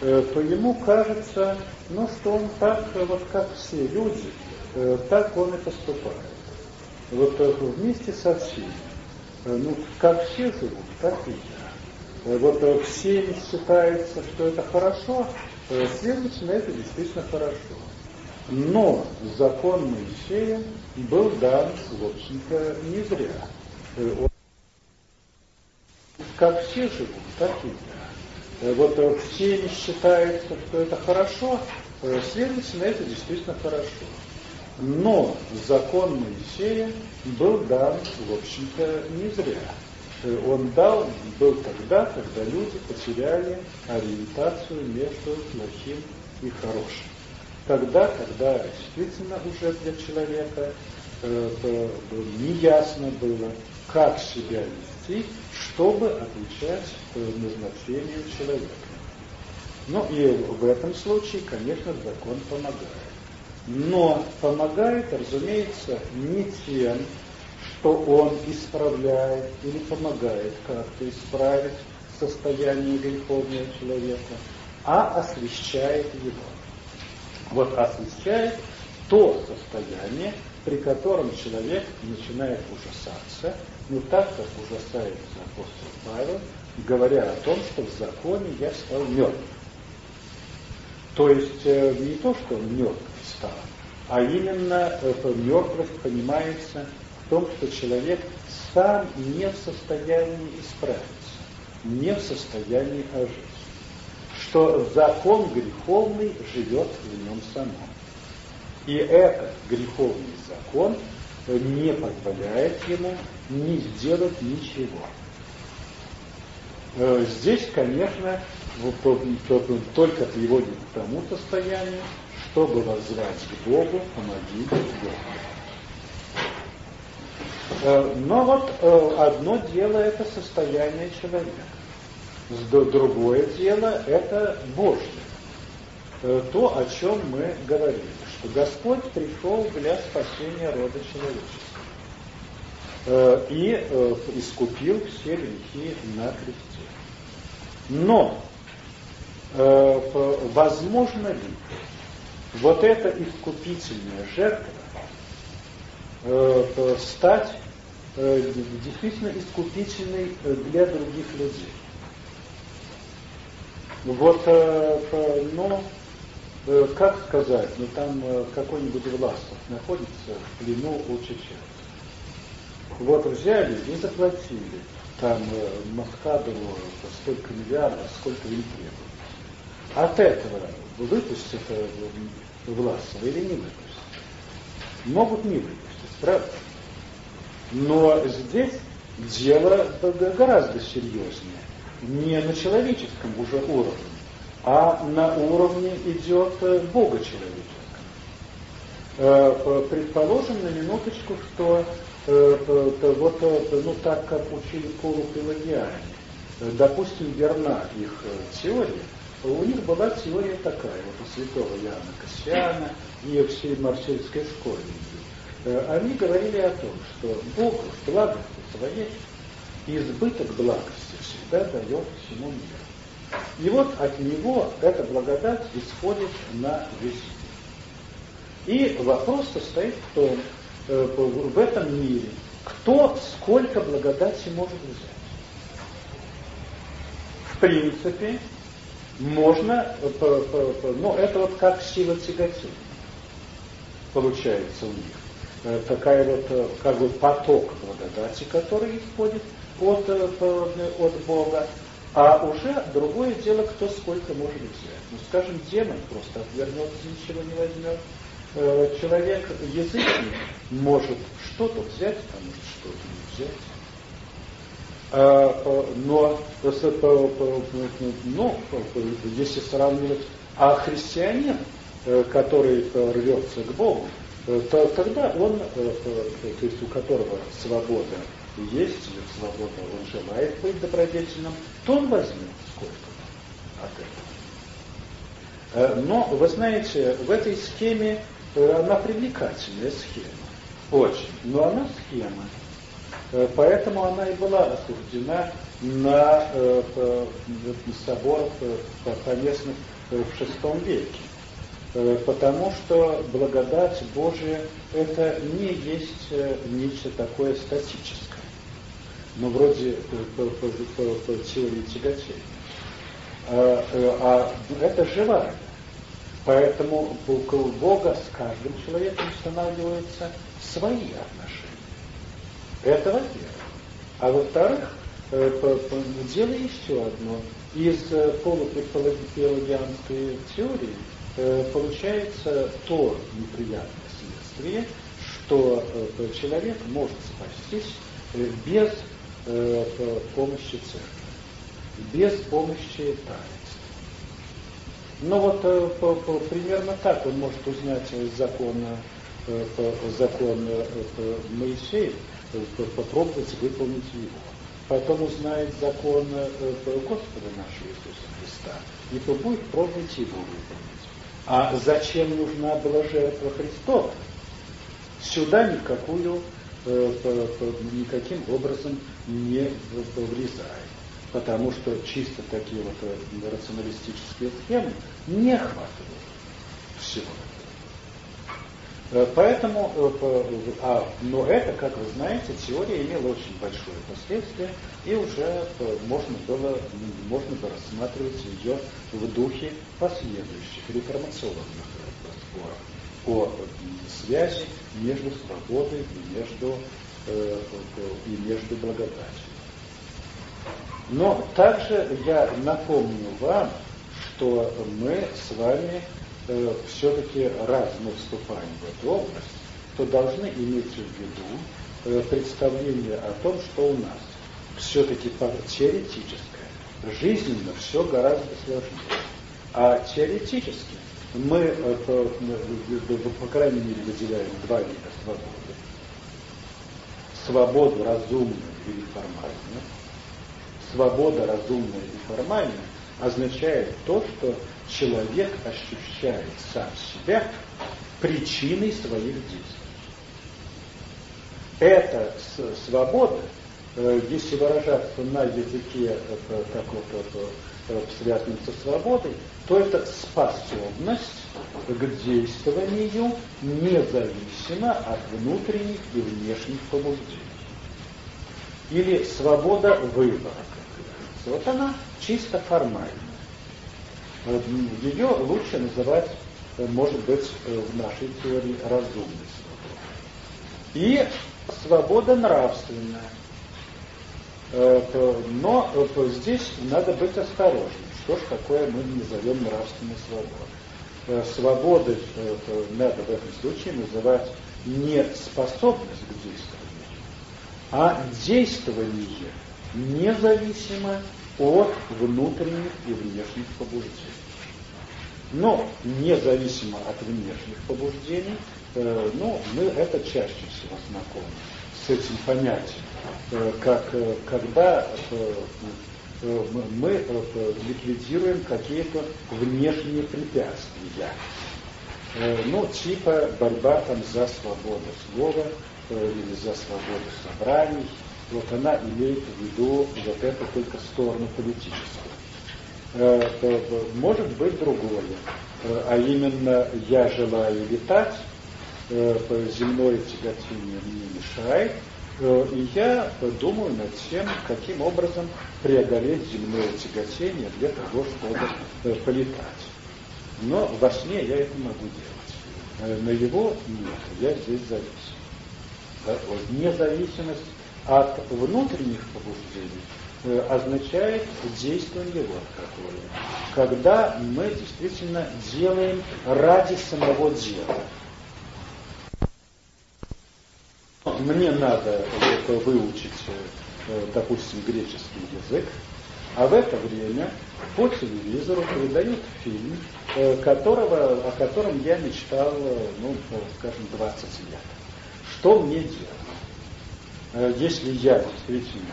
то ему кажется, ну, что он так, вот как все люди, так он и поступает. Вот вместе со всеми. Э, ну, как все живут, так и. Э, вот э, всеми считается, что это хорошо, следовательно, это действительно хорошо. Но закон Моисея был дан, в общем-то, не зря. Как все живут, так и я. Вот всеми считается, что это хорошо, следовательно, это действительно хорошо. Но закон Моисея был дан, в общем-то, не зря. Э, он дал, был тогда, когда люди потеряли ориентацию между плохим и хорошим. Тогда, когда действительно уже для человека э, неясно было, как себя вести, чтобы отвечать э, назначению человека. Ну и в этом случае, конечно, закон помогает. но помогает, разумеется, не тем, что он исправляет или помогает как-то исправить состояние греховного человека, а освещает его. Вот освещает то состояние, при котором человек начинает ужасаться, ну так, как ужасается апостол Павел, говоря о том, что в законе я стал мертвым. То есть э, не то, что он мертвый стал, а именно мертвость понимается том, что человек сам не в состоянии исправиться, не в состоянии ожить. Что закон греховный живет в нем самом. И этот греховный закон не позволяет ему не сделать ничего. Э, здесь, конечно, только приводит к тому состоянию, чтобы воззвать к Богу, помоги Богу. Э, но вот э, одно дело это состояние человека, другое дело это Божье. То, о чем мы говорили, что Господь пришел для спасения рода человеческого и искупил все грехи на кресте. Но э, возможно ли вот эта искупительная жертва э, стать э, действительно искупительной для других людей? Вот, э, э, как сказать, ну там э, какой-нибудь Власов находится в плену у чеченцев. Вот взяли и заплатили там э, Маскадову столько миллиардов, сколько им требуется. От этого выпустят э, Власова или не выпустят? Могут не выпустить, правда? Но здесь дело гораздо серьезнее. Не на человеческом уже уровне, а на уровне идет э, Бога человеческого. Предположим на минуточку, что Э, вот э, ну так как учили полупелагиане, э, допустим, верна их теория, у них была теория такая, вот у святого Яна Кассиана и всей марсельской школе. Они говорили о том, что Бог в благости своей избыток благости всегда дает всему миру. И вот от него эта благодать исходит на весь мир. И вопрос состоит в том, Э, в этом мире, кто сколько благодати может взять. В принципе, можно, э, но это вот как сила тяготения получается у них. Э, такая вот, как бы поток благодати, который исходит от, от Бога, а уже другое дело, кто сколько может взять. Ну, скажем, демон просто отвернется, ничего не возьмет. Э, человек язычник может что-то взять, а может что-то не взять. А, но, но если сравнивать, а христианин, э, который рвется к Богу, э, то тогда он, то есть у которого свобода есть, свобода, он желает быть добродетельным, то он возьмет сколько от этого. Но, вы знаете, в этой схеме Э, она привлекательная схема, очень, но она схема. Э, поэтому она и была осуждена на э, соборах поместных в VI веке. Потому что благодать Божия это не есть нечто такое статическое. Ну, вроде по, по, по, по теории тяготения. А, а это живая Поэтому у Бога с каждым человеком устанавливаются свои отношения. Это во-первых. А во-вторых, э, дело еще одно. Из э, полупсихологианской теории э, получается то неприятное следствие, что человек может спастись без помощи церкви, без помощи тайны. Ну вот э, примерно так он может узнать закон, э, закон э, Моисея, попробовать выполнить его. Потом узнает закон Господа нашего Иисуса Христа, и будет пробовать его выполнить. А зачем нужна была жертва Христова? Сюда никакую, э, никаким образом не влезает. Потому что чисто такие вот э, рационалистические схемы не охватывают всего. Э, поэтому, а, но это, как вы знаете, теория имела очень большое последствие, и уже можно было, можно было рассматривать ее в духе последующих реформационных споров о связи между свободой и между, э, и между благодатью. Но также я напомню вам, что мы с вами э, все-таки раз мы вступаем в эту область, то должны иметь в виду э, представление о том, что у нас все-таки теоретическое, жизненно все гораздо сложнее. А теоретически мы, э, по, по крайней мере, выделяем два вида свободы. Свободу разумную или формальную. Свобода разумная и формальная означает то, что человек ощущает сам себя причиной своих действий. Эта свобода, э, если выражаться на языке какого-то связанным со свободой, то это способность к действованию независимо от внутренних и внешних побуждений. Или свобода выбора. Вот она чисто формальная. Ее лучше называть, может быть, в нашей теории разумной свободой. И свобода нравственная. Э, но э, здесь надо быть осторожным. Что ж такое мы назовем нравственной свободой? Э, свободой надо в этом случае называть не способность к действованию, а действование независимо от внутренних и внешних побуждений. Но независимо от внешних побуждений, ну, мы это чаще всего знакомы с этим понятием. Э, как, э, когда э, мы ликвидируем какие-то внешние препятствия. Ну, типа борьба там за свободу слова или за свободу собраний. Вот она имеет в виду вот эту только сторону политическую. Может быть другое. А именно, я желаю летать, земное тяготение мне мешает, Э, и я думаю над тем, каким образом преодолеть земное тяготение для того, чтобы э, полетать. Но во сне я это могу делать. Э, на его нет, я здесь зависим. Независимость от внутренних побуждений означает действие вот какое. Когда мы действительно делаем ради самого дела. мне надо вот, выучить, э, допустим, греческий язык, а в это время по телевизору передают фильм, э, которого, о котором я мечтал, э, ну, скажем, 20 лет. Что мне делать? Если я действительно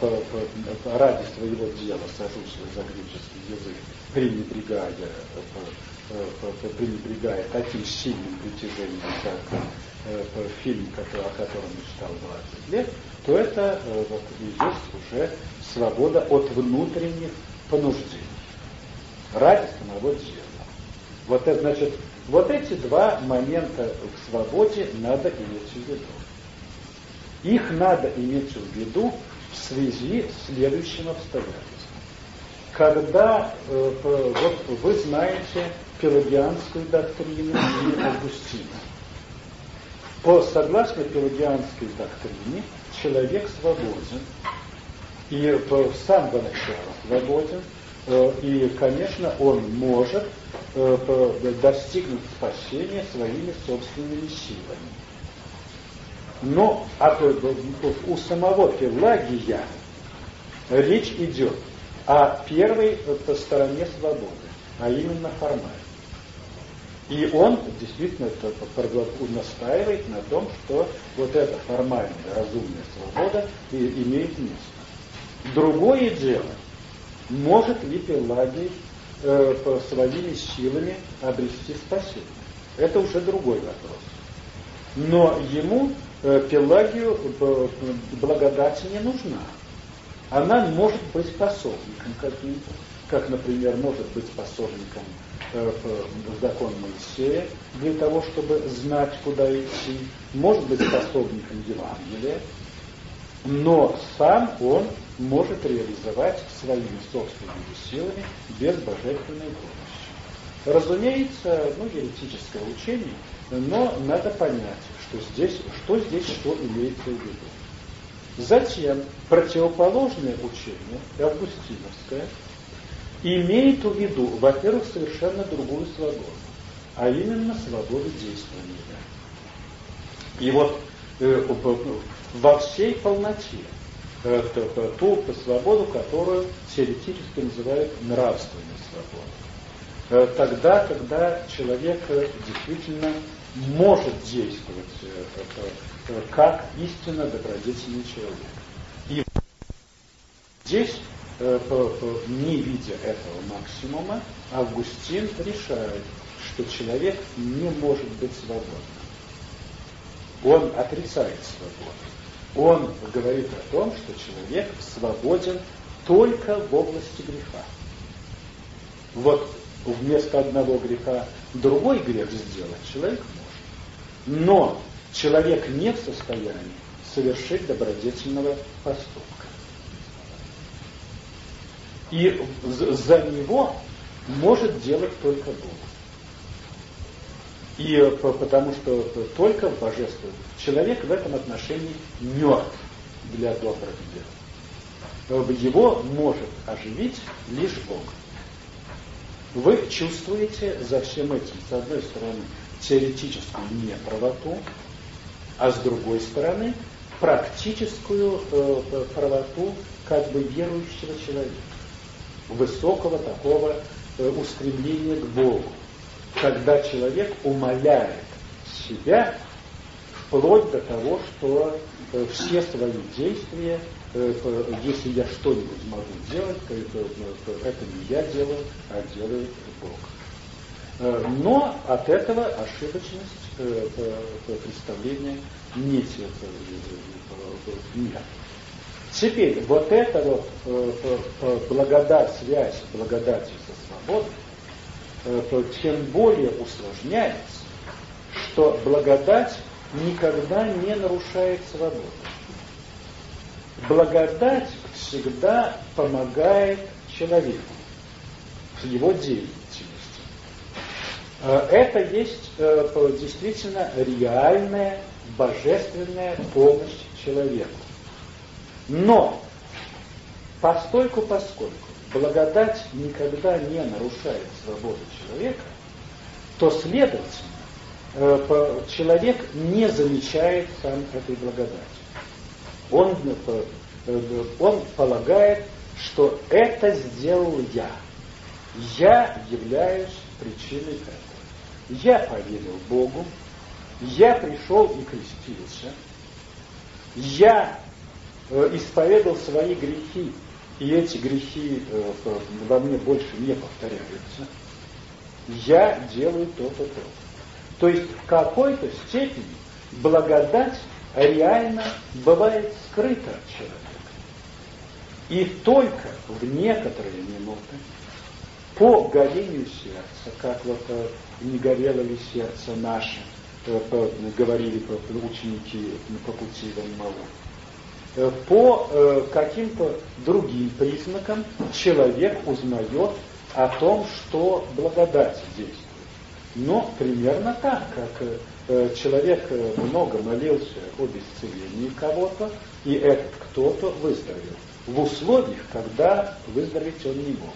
по, по, ради своего дела сажусь за греческий язык, пренебрегая, пренебрегая таким сильным притяжением, как э, фильм, который, о котором мечтал 20 лет, то это э, вот, есть уже свобода от внутренних понуждений. Ради самого дела. Вот это значит, вот эти два момента в свободе надо иметь в виду. Их надо иметь в виду в связи с следующим обстоятельством. Когда э, вот вы знаете пелагианскую доктрину и Августина. По согласно пелагианской доктрине человек свободен, и с самого начала свободен, э, и, конечно, он может э, достигнуть спасения своими собственными силами. Но от, у самого Пелагия речь идет о первой стороне свободы, а именно формальной. И он действительно это настаивает на том, что вот эта формальная, разумная свобода имеет место. Другое дело, может ли Пелагий э, своими силами обрести спасение. Это уже другой вопрос. Но ему э, Пелагию э, благодать не нужна. Она может быть пособником каким-то, как, например, может быть пособником э, закон Моисея для того, чтобы знать, куда идти, может быть пособником Евангелия, но сам он может реализовать своими собственными силами без божественной помощи. Разумеется, ну, еретическое учение, но надо понять, что здесь, что здесь что имеется в виду. Затем противоположное учение, августиновское, имеет в виду, во-первых, совершенно другую свободу, а именно свободу действования. И вот э, во всей полноте э, ту свободу, которую теоретически называют нравственной свободой. Э, тогда, когда человек э, действительно может действовать как истинно добродетельный человек. И здесь, не видя этого максимума, Августин решает, что человек не может быть свободным. Он отрицает свободу. Он говорит о том, что человек свободен только в области греха. Вот вместо одного греха другой грех сделать человек. Но человек не в состоянии совершить добродетельного поступка. И за него может делать только Бог. И потому что только в божественном человек в этом отношении мертв для добрых дел. Его может оживить лишь Бог. Вы чувствуете за всем этим, с одной стороны, теоретическую неправоту, а с другой стороны, практическую э, правоту как бы верующего человека, высокого такого э, устремления к Богу, когда человек умоляет себя вплоть до того, что э, все свои действия, э, если я что-нибудь могу делать, то это, то это не я делаю, а делает Бог. Э, но от этого ошибочность представления не нет. Теперь вот эта вот благодать, связь благодати со свободой, Э, тем более усложняется, что благодать никогда не нарушает свободу. Благодать всегда помогает человеку в его деятельности. Э, это есть э, действительно реальная божественная помощь человеку. Но постольку поскольку благодать никогда не нарушает свободу человека, то, следовательно, э, человек не замечает сам этой благодати. Он, он полагает, что это сделал я. Я являюсь причиной этого. Я поверил Богу, я пришел и крестился, я исповедал свои грехи и эти грехи э, во мне больше не повторяются, я делаю то-то, то-то. То есть в какой-то степени благодать реально бывает скрыта от человека. И только в некоторые минуты по горению сердца, как вот э, не горело ли сердце наше, э, говорили ученики по пути Э, по э, каким-то другим признакам человек узнает о том, что благодать действует. Но примерно так, как э, человек много молился об исцелении кого-то, и этот кто-то выздоровел. В условиях, когда выздороветь он не мог.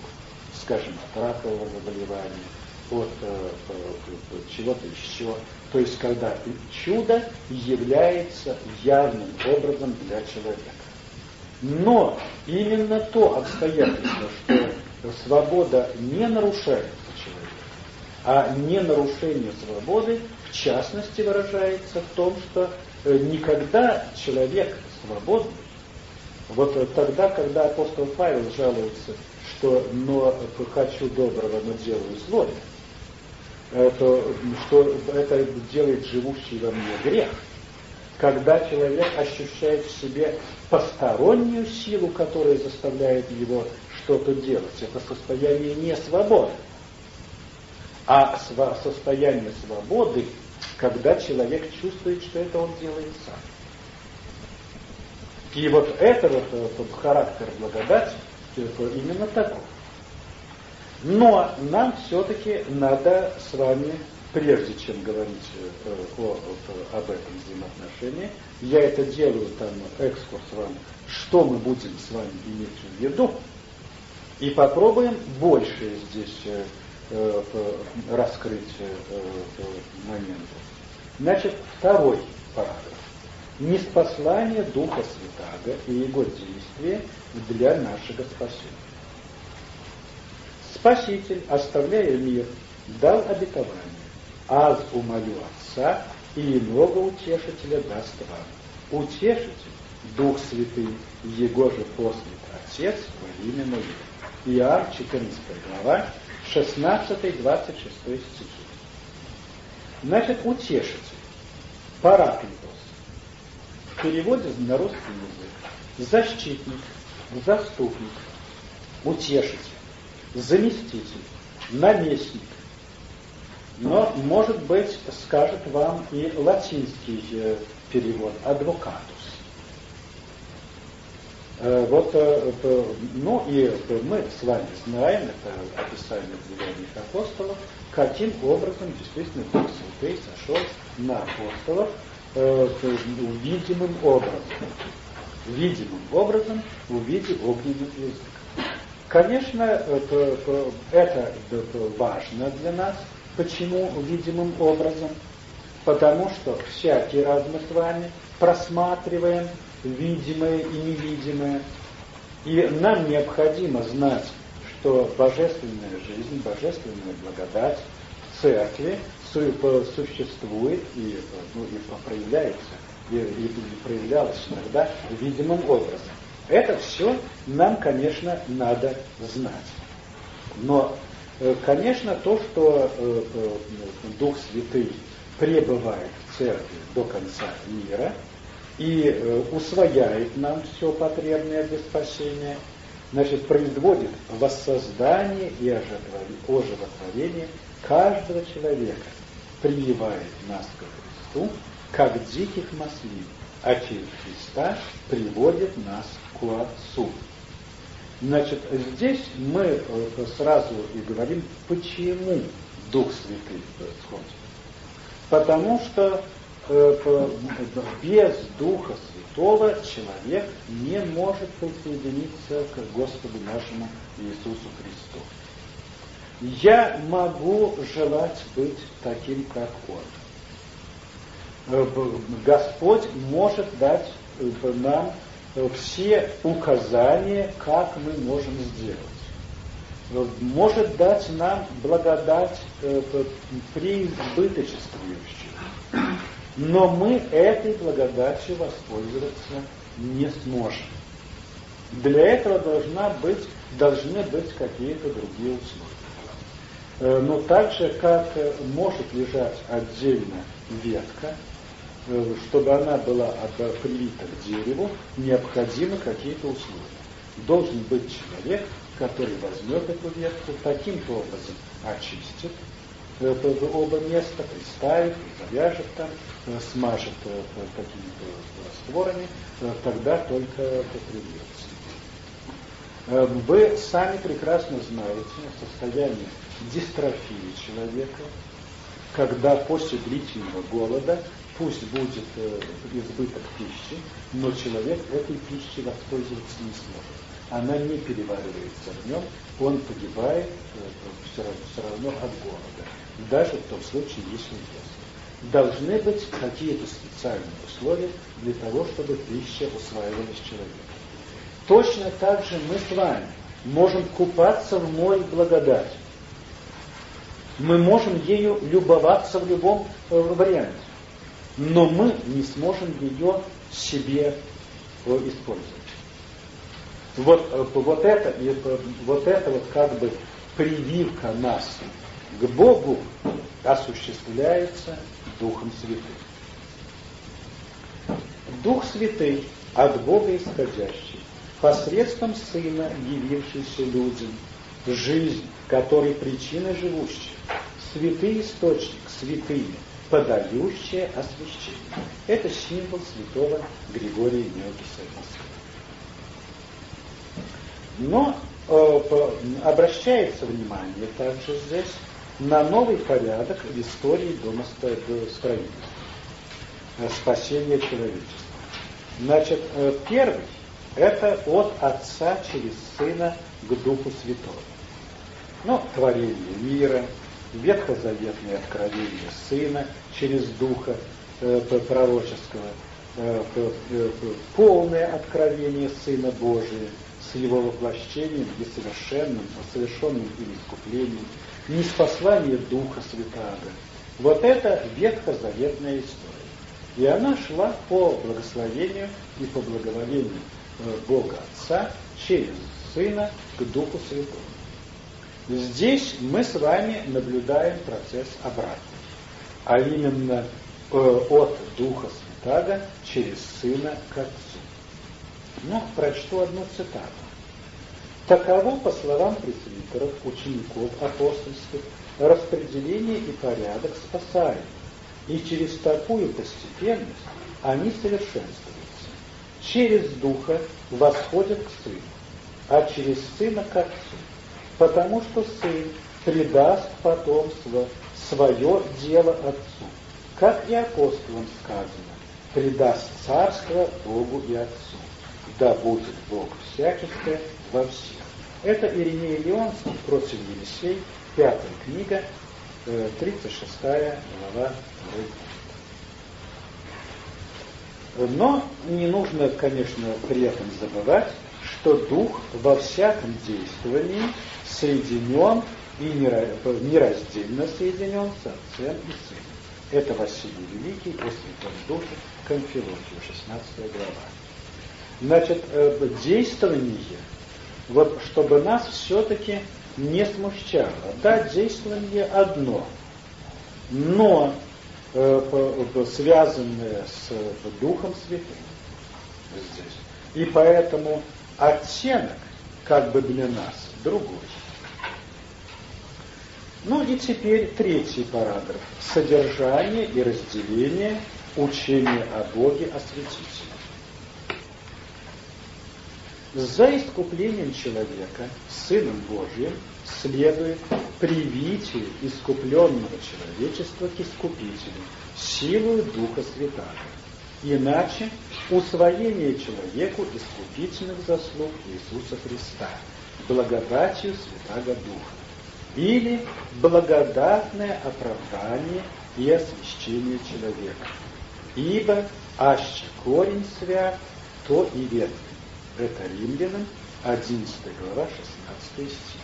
Скажем, от ракового заболевания, от чего-то еще. То есть, когда чудо является явным образом для человека. Но именно то обстоятельство, что свобода не нарушается человеком, а не нарушение свободы, в частности, выражается в том, что э, никогда человек свободный, вот тогда, когда апостол Павел жалуется, что но хочу доброго, но делаю злое, то, что это делает живущий во мне грех, когда человек ощущает в себе постороннюю силу, которая заставляет его что-то делать. Это состояние не свободы, а состояние свободы, когда человек чувствует, что это он делает сам. И вот это вот, вот характер благодати именно такой. Но нам все-таки надо с вами, прежде чем говорить э, о, о, об этом взаимоотношении, я это делаю там экскурс вам, что мы будем с вами иметь в виду, и попробуем больше здесь э, э, раскрыть э, моменты. Значит, второй параграф. Неспослание Духа Святаго и Его действия для нашего спасения. Спаситель, оставляя мир, дал обетование. Аз умолю Отца, и иного утешителя даст вам. Утешитель, Дух Святый, Его же послит Отец во имя Мое. Иоанн, 14 глава, 16-26 стихи. Значит, утешитель, параклитос, в переводе на русский язык, защитник, заступник, утешитель, заместитель, наместник. Но, может быть, скажет вам и латинский э, перевод, адвокатус. Э, вот, э, ну и мы с вами знаем, это описание деяний апостолов, каким образом действительно Дух Святый сошел на апостолов видимым образом. Видимым образом в виде огненных языков. Конечно, это, это важно для нас. Почему видимым образом? Потому что всякий раз мы с вами просматриваем видимое и невидимое. И нам необходимо знать, что божественная жизнь, божественная благодать в церкви существует и, ну, и проявляется, и, и проявлялась иногда видимым образом. Это все нам, конечно, надо знать. Но, э, конечно, то, что э, э, Дух Святый пребывает в церкви до конца мира – и усвояет нам все потребное для спасения, значит, производит воссоздание и оживотворение каждого человека, прививает нас к Христу, как диких маслин, а через Христа приводит нас к Отцу. Значит, здесь мы э, сразу и говорим, почему Дух Святый происходит. Потому что Э, без Духа Святого человек не может присоединиться к Господу нашему Иисусу Христу. Я могу желать быть таким, как Он. Э, Господь может дать э, нам все указания, как мы можем сделать. Может дать нам благодать преизбыточествующую но мы этой благодатью воспользоваться не сможем. Для этого должна быть, должны быть какие-то другие условия. Э, но так же, как э, может лежать отдельно ветка, э, чтобы она была привита к дереву, необходимы какие-то условия. Должен быть человек, который возьмет эту ветку, таким-то образом очистит, оба места, приставит, завяжет там, э, смажет э, какими-то растворами, э, тогда только это. Вы сами прекрасно знаете состояние дистрофии человека, когда после длительного голода, пусть будет избыток пищи, но человек этой пищей воспользоваться не сможет. Она не переваривается в нем, он погибает все равно, все равно от голода даже в том случае, если ест. Должны быть какие-то специальные условия для того, чтобы пища усваивалась человеком. Точно так же мы с вами можем купаться в море благодати. Мы можем ею любоваться в любом э, варианте. Но мы не сможем ее себе э, использовать. Вот, вот, это, вот это вот как бы прививка нас к Богу осуществляется Духом Святым. Дух Святый от Бога исходящий, посредством Сына, явившийся людям, жизнь, который причина живущая, святый источник, святые, подающее освящение. Это символ святого Григория Мелкисовицкого. Но э, обращается внимание также здесь на новый порядок в истории домостроительства, э, спасения человечества. Значит, э, первый – это от Отца через Сына к Духу Святому. Ну, творение мира, ветхозаветное откровение Сына через Духа э, пророческого, э, э, полное откровение Сына Божия с Его воплощением и совершенным, совершенным им искуплением, неспослание Духа Святаго. Вот это ветхозаветная история. И она шла по благословению и по благоволению э, Бога Отца через Сына к Духу Святому. Здесь мы с вами наблюдаем процесс обратный, а именно э, от Духа Святаго через Сына к Отцу. Ну, прочту одну цитату. Таково, по словам пресвитеров, учеников апостольских, распределение и порядок спасаемых, и через такую постепенность они совершенствуются. Через Духа восходят к Сыну, а через Сына к Отцу потому что сын предаст потомство свое дело отцу. Как и апостолам сказано, предаст царство Богу и Отцу. Да будет Бог всяческое во всех. Это Иринея Леонский против Елисей, пятая книга, 36 э, глава, Но не нужно, конечно, при этом забывать, что Дух во всяком действовании соединен и нераздельно соединен с Отцем и Сыном. Это Василий Великий о Святом Духе, Конфилогия, 16 глава. Значит, э, действование, вот чтобы нас все-таки не смущало. Да, действование одно, но э, связанное с Духом Святым здесь. И поэтому оттенок как бы для нас другой. Ну и теперь третий параграф. Содержание и разделение учения о Боге осветителя. За искуплением человека, Сыном Божьим, следует привитие искупленного человечества к Искупителю, силою Духа Святаго. Иначе усвоение человеку искупительных заслуг Иисуса Христа, благодатью Святаго Духа или благодатное оправдание и освящение человека. Ибо аще корень свят, то и ветвь. Это Римлянам, 11 глава, 16 стих.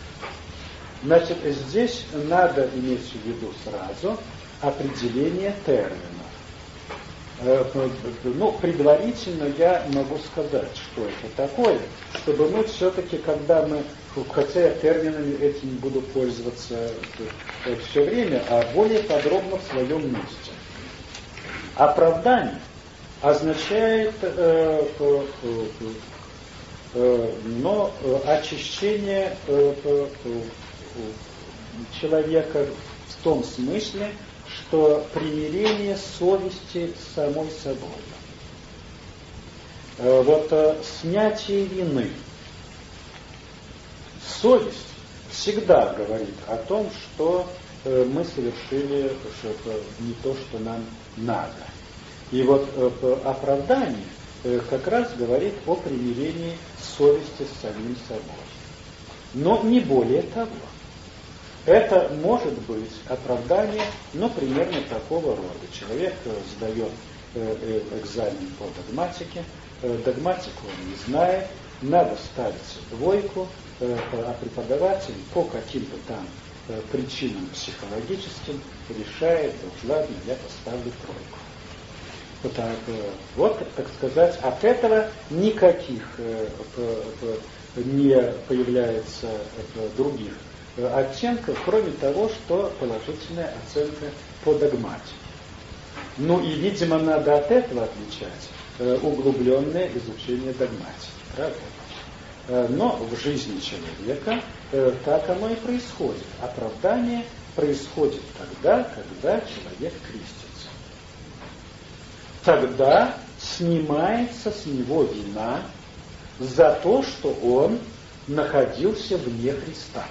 Значит, здесь надо иметь в виду сразу определение терминов. Э, ну, предварительно я могу сказать, что это такое, чтобы мы все-таки, когда мы хотя я терминами этим буду пользоваться э, все время, а более подробно в своем месте. Оправдание означает э, э, э, но очищение человека в том смысле, что примирение совести с самой собой. Э, вот э, снятие вины – совесть всегда говорит о том, что э, мы совершили не то, что нам надо. И вот оправдание как раз говорит о примирении совести с самим собой. Но не более того. Это может быть оправдание, но примерно такого рода. Человек сдает экзамен по догматике, догматику он не знает, надо ставить двойку, Э, а преподаватель по каким-то там э, причинам психологическим решает, вот ладно, я поставлю тройку. Вот, так сказать, от этого никаких не появляется других оттенков, кроме того, что положительная оценка по догмате. Ну и, видимо, надо от этого отличать углубленное изучение догматики. Правда? Но в жизни человека так оно и происходит. Оправдание происходит тогда, когда человек крестится. Тогда снимается с него вина за то, что он находился вне Христа.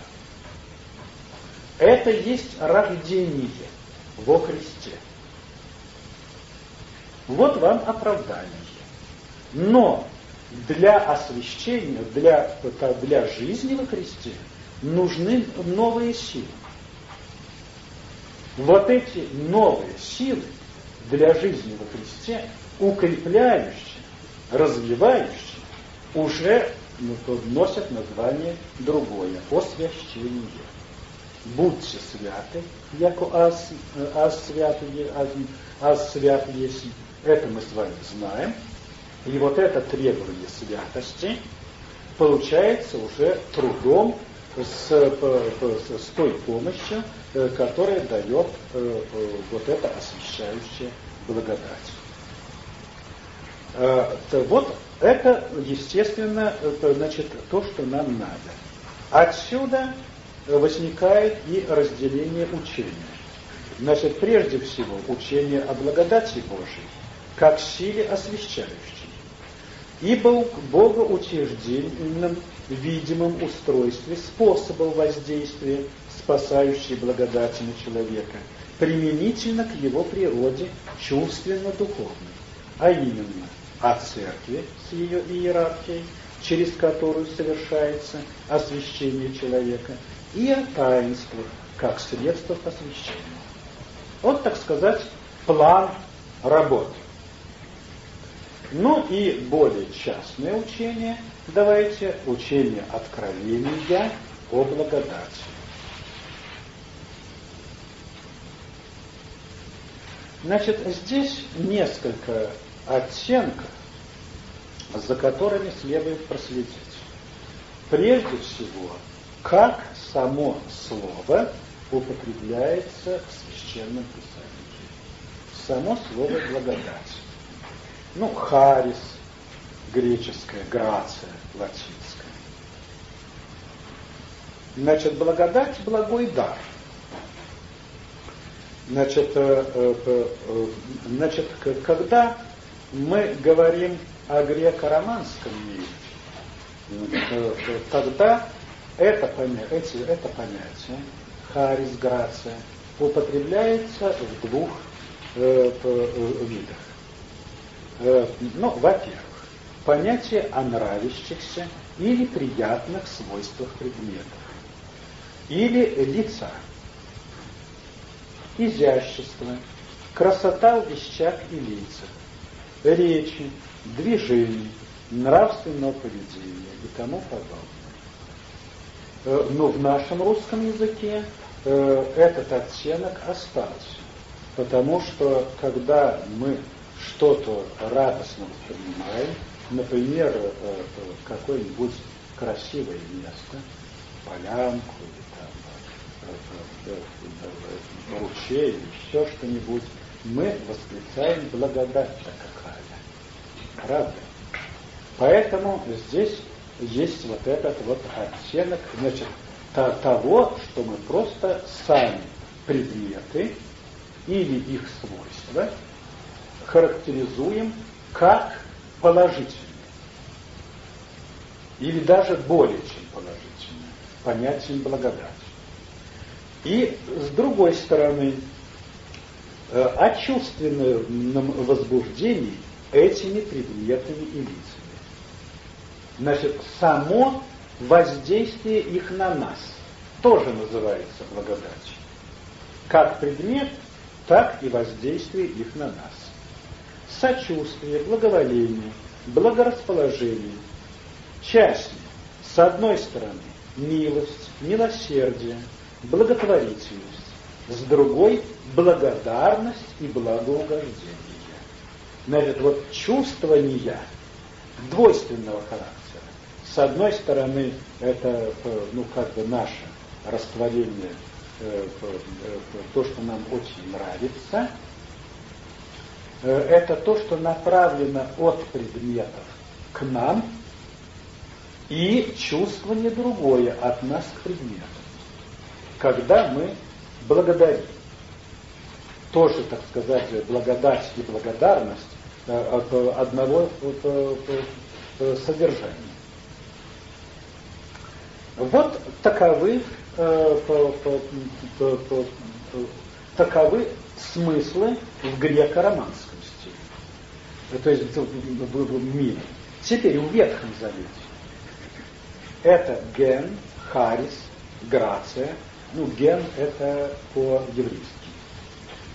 Это есть рождение во Христе. Вот вам оправдание. Но для освящения, для, для жизни во Христе нужны новые силы. Вот эти новые силы для жизни во Христе, укрепляющие, развивающие, уже носят название другое – освящение. Будьте святы, яко аз, аз свят, аз, аз свят есть. Это мы с вами знаем. И вот это требование святости получается уже трудом с, с той помощью, э, которая дает э, э, вот это освещающее благодать. Вот это, естественно, значит, то, что нам надо. Отсюда возникает и разделение учения. Значит, прежде всего, учение о благодати Божией, как силе освящающей ибо богоутвержденном видимом устройстве способов воздействия, спасающей благодати на человека, применительно к его природе чувственно-духовной, а именно о церкви с ее иерархией, через которую совершается освящение человека, и о таинствах, как средствах освящения. Вот, так сказать, план работы. Ну и более частное учение, давайте учение откровения о благодати. Значит, здесь несколько оттенков, за которыми следует проследить. Прежде всего, как само слово употребляется в Священном Писании. Само слово благодать ну, харис, греческая, грация, латинская. Значит, благодать – благой дар. Значит, э, э, э, значит, когда мы говорим о греко-романском мире, тогда это понятие, это понятие харис, грация, употребляется в двух видах. Э, ну, во-первых, понятие о нравящихся или приятных свойствах предметов, или лица, изящество, красота в и лицах, речи, движений, нравственного поведения и тому подобное. Э, но в нашем русском языке э, этот оттенок остался, потому что когда мы что-то радостно воспринимаем, например, э, какое-нибудь красивое место, полянку или там ручей или еще что-нибудь, мы восклицаем благодать-то какая. Правда? Поэтому здесь есть вот этот вот оттенок, значит, того, что мы просто сами предметы или их свойства характеризуем как положительные. Или даже более чем положительные. Понятием благодати. И с другой стороны, э, о чувственном возбуждении этими предметами и лицами. Значит, само воздействие их на нас тоже называется благодатью. Как предмет, так и воздействие их на нас сочувствие, благоволение, благорасположение. Часть, с одной стороны, милость, милосердие, благотворительность, с другой – благодарность и благоугождение. Значит, вот чувствования двойственного характера. С одной стороны, это ну, как бы наше растворение, э, э, то, что нам очень нравится, э, это то, что направлено от предметов к нам, и чувствование другое от нас к предмету. Когда мы благодарим. Тоже, так сказать, благодать и благодарность одного содержания. Вот таковы, таковы смыслы в греко-романском стиле. То есть в мире. Теперь в Ветхом Завете это ген, харис, грация. Ну, ген это по-еврейски.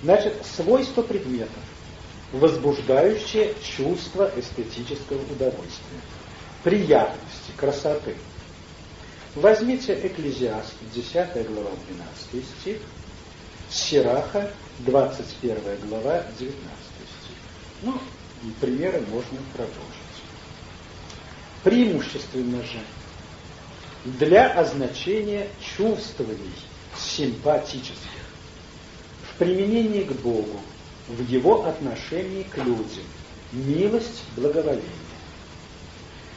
Значит, свойства предметов, возбуждающие чувство эстетического удовольствия, приятности, красоты. Возьмите Экклезиаст, 10 глава, 12 стих, Сираха, 21 глава, 19 стих. Ну, примеры можно продолжить. Преимущественно же для означения чувствований симпатических в применении к Богу, в его отношении к людям, милость, благоволение.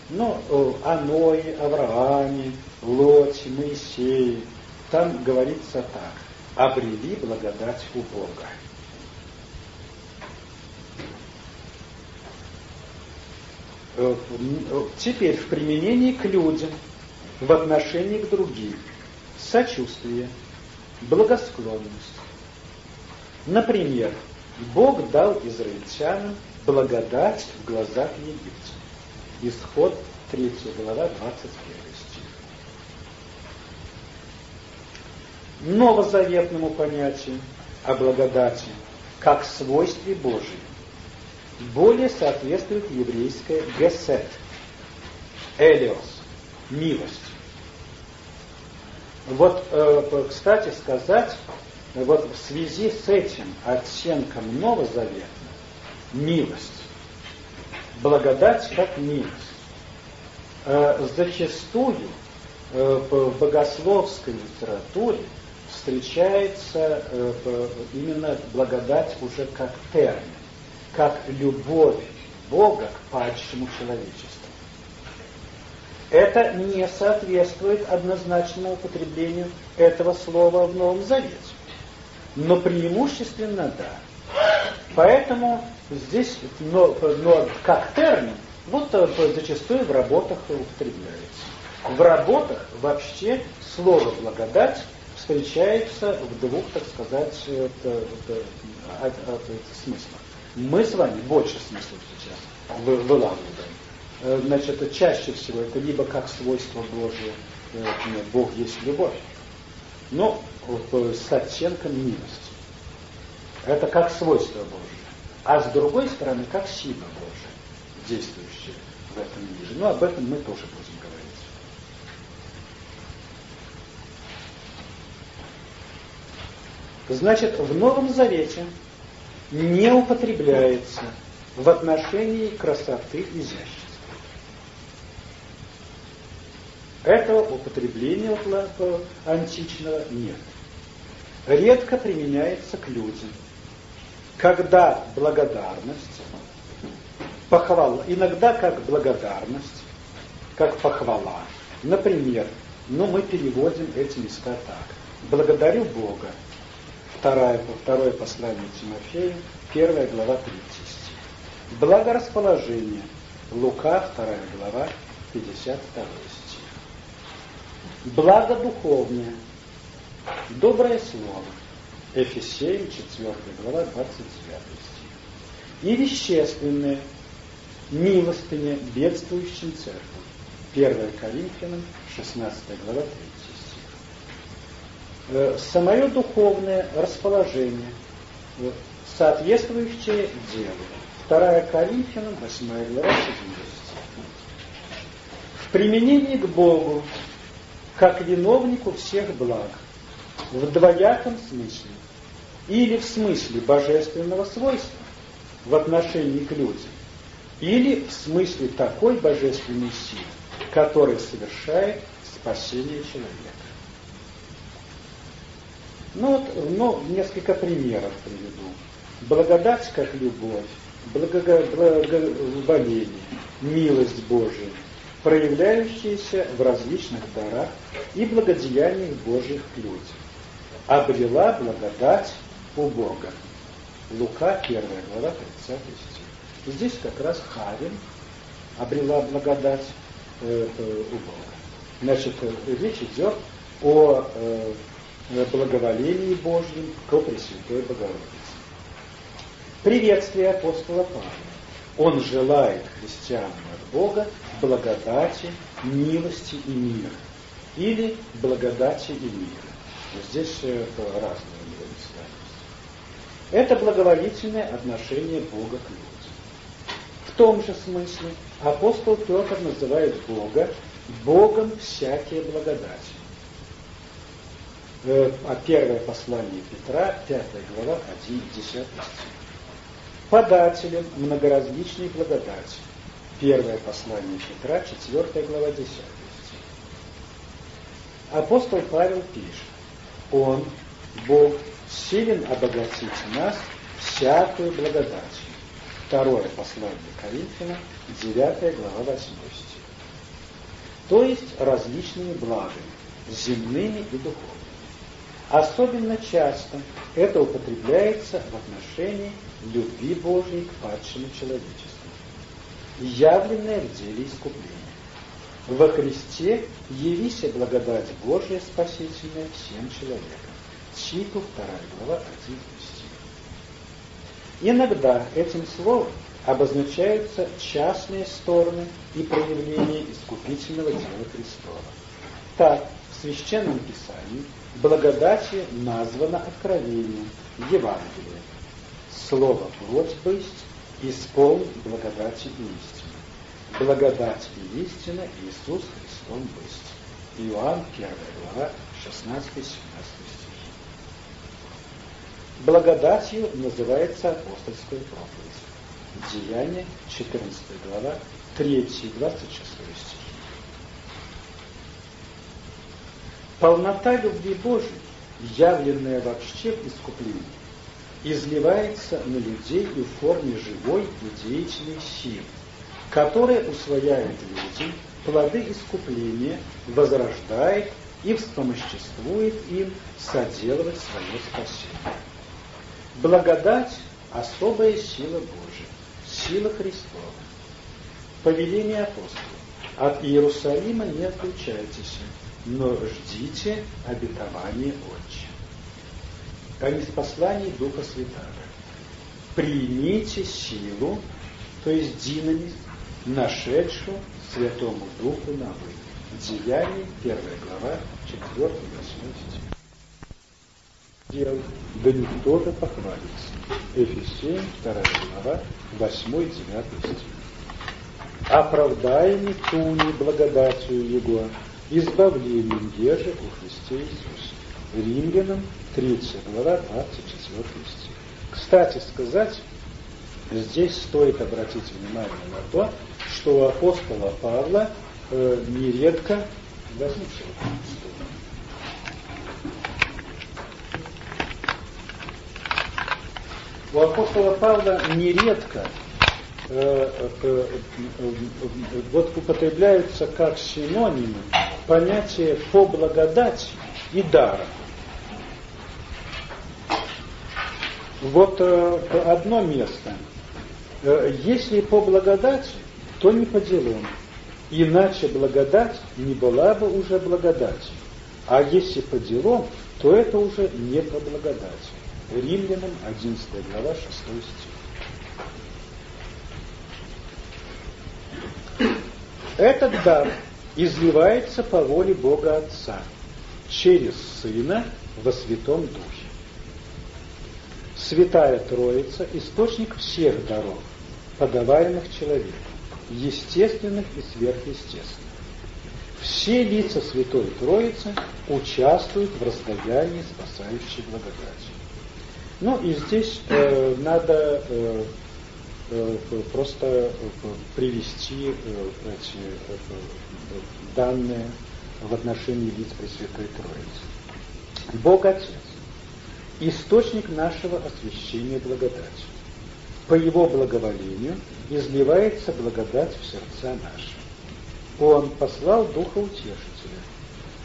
Но о Ное, Аврааме, Лоте, Моисее, там говорится так, обрели благодать у Бога. Э, теперь в применении к людям – в отношении к другим, сочувствие, благосклонность. Например, Бог дал израильтянам благодать в глазах египтян. Исход 3 глава 21 стих. Новозаветному понятию о благодати как свойстве Божьем более соответствует еврейское гесет, элиос, милость. Вот, э, кстати сказать, вот в связи с этим оттенком Новозавета милость, благодать как милость, э, зачастую э, в богословской литературе встречается именно благодать уже как термин, как любовь Бога к падшему человечеству. Это не соответствует однозначному употреблению этого слова в Новом Завете. Но преимущественно да. Поэтому здесь, но, но как термин, вот э, зачастую в работах употребляется. В работах вообще слово благодать встречается в двух, так сказать, это, это, это, это, смыслах. Мы с вами больше смыслов сейчас вылавливаем. Э, значит, чаще всего это либо как свойство Божие, э, Бог есть любовь, но э, с оттенком милости. Это как свойство Божие. А с другой стороны, как сила Божия, действующая в этом мире. Но об этом мы тоже будем говорить. Значит, в Новом Завете не употребляется в отношении красоты изящества. Этого употребления античного нет. Редко применяется к людям. Когда благодарность, похвала, иногда как благодарность, как похвала. Например, ну мы переводим эти места так. Благодарю Бога. Второе, второе послание Тимофею, первая глава, третий стих. Благорасположение. Лука, вторая глава, 52 стих благо духовное, доброе слово. Ефесеям 4 глава 29 стих. И вещественное, милостыня бедствующим церквам. 1 Коринфянам 16 глава 3 стих. Э, самое духовное расположение, соответствующее делу. 2 Коринфянам 8 глава 7 стих. В применении к Богу как виновнику всех благ, в двояком смысле, или в смысле божественного свойства, в отношении к людям, или в смысле такой божественной силы, которая совершает спасение человека. Ну вот, ну, несколько примеров приведу. Благодать как любовь, благоволение, милость Божия, проявляющиеся в различных дарах и благодеяниях Божьих к людям. Обрела благодать у Бога. Лука, 1 глава, 30 стих. Здесь как раз Харин обрела благодать э, у Бога. Значит, э, речь идет о э, благоволении Божьем к Пресвятой Богородице. Приветствие апостола Павла. Он желает христианам от Бога благодати, милости и мира. Или благодати и мира. Здесь разные Это благоволительное отношение Бога к людям. В том же смысле апостол Петр называет Бога Богом всякие благодати. Э, а первое послание Петра, 5 глава, 1, 10 стих подателем многоразличной благодати. Первое послание Петра, 4 глава, 10 стих. Апостол Павел пишет, Он, Бог, силен обогатить нас всякую благодатью. Второе послание Коринфянам, 9 глава, 8 стих. То есть различными благами, земными и духовными. Особенно часто это употребляется в отношении любви Божьей к падшему человечеству, явленное в деле искупления. Во Христе явися благодать Божия спасительная всем человекам. Титу 2 глава 1 стих. Иногда этим словом обозначаются частные стороны и проявления искупительного дела Христова. Так, в Священном Писании благодати названо откровением, Евангелие. Слово плоть быть, исполнить благодати и истины. Благодать и истина Иисус Христом быть. Иоанн 1 глава 16-17 стих. Благодатью называется апостольская проповедь. Деяние 14 глава 3-26 стих. Полнота любви Божией, явленная вообще в искуплении, изливается на людей и в форме живой и деятельной силы, которая усвояет людям плоды искупления, возрождает и вспомоществует им соделывать свое спасение. Благодать – особая сила Божия, сила Христова. Повеление апостола. От Иерусалима не отлучайтесь, но ждите обетования Отче. Конец посланий Духа Святаго. Примите силу, то есть динамизм, нашедшую Святому Духу на вы. Деяние, 1 глава, 4 8 стих. Дел, да не кто-то похвалится. Эфесень, 2 глава, 8-9 стих. Оправдаемый туни благодатью Его, избавлением держи у Христе Иисусе. Римлянам 3 глава 24 стих. Кстати сказать, здесь стоит обратить внимание на то, что у апостола Павла э, нередко возникшего у апостола Павла нередко Э, э, э, вот употребляются как синонимы понятия по благодати и дара. Вот одно место. Если по благодати, то не по делам. Иначе благодать не была бы уже благодать. А если по делам, то это уже не по благодати. Римлянам 11 глава 6 стих. Этот дар изливается по воле Бога Отца через Сына во Святом Духе. Святая Троица – источник всех даров, подаваемых человеку, естественных и сверхъестественных. Все лица Святой Троицы участвуют в раздаянии спасающей благодати. Ну и здесь э, надо э, просто привести эти данные в отношении лиц Пресвятой Троицы. Бог Отец, источник нашего освящения благодати. По Его благоволению изливается благодать в сердца наши. Он послал Духа Утешителя.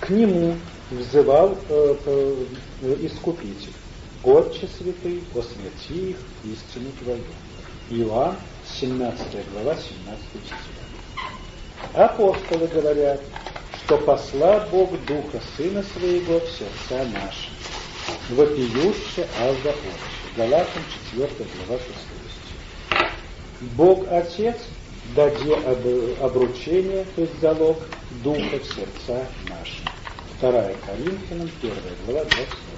К Нему взывал э, э, Искупитель. Отче святый, освети их истину Твою. Иоанн, 17 глава, 17 стих. Апостолы говорят, что посла Бог Духа Сына Своего в сердца наши, вопиюще азда отче. Галатам 4 глава 6 стих. Бог Отец даде об, обручение, то есть залог Духа в сердца наши. 2 Коринфянам, 1 глава, 22 стих.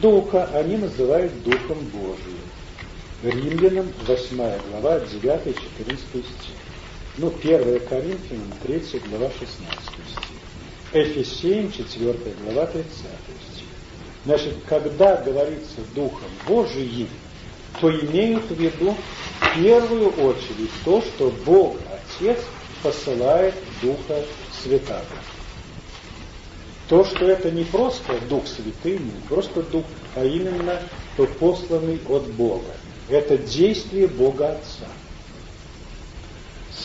Духа они называют Духом Божиим. Римлянам, 8 глава, 9-14 стих. Ну, 1 Коринфянам, 3 глава, 16 стих. Эфесеям, 4 глава, 30 стих. Значит, когда говорится Духом Божиим, то имеют в виду в первую очередь то, что Бог Отец посылает Духа Святаго. То, что это не просто Дух Святый, не просто Дух, а именно посланный от Бога. Это действие Бога Отца.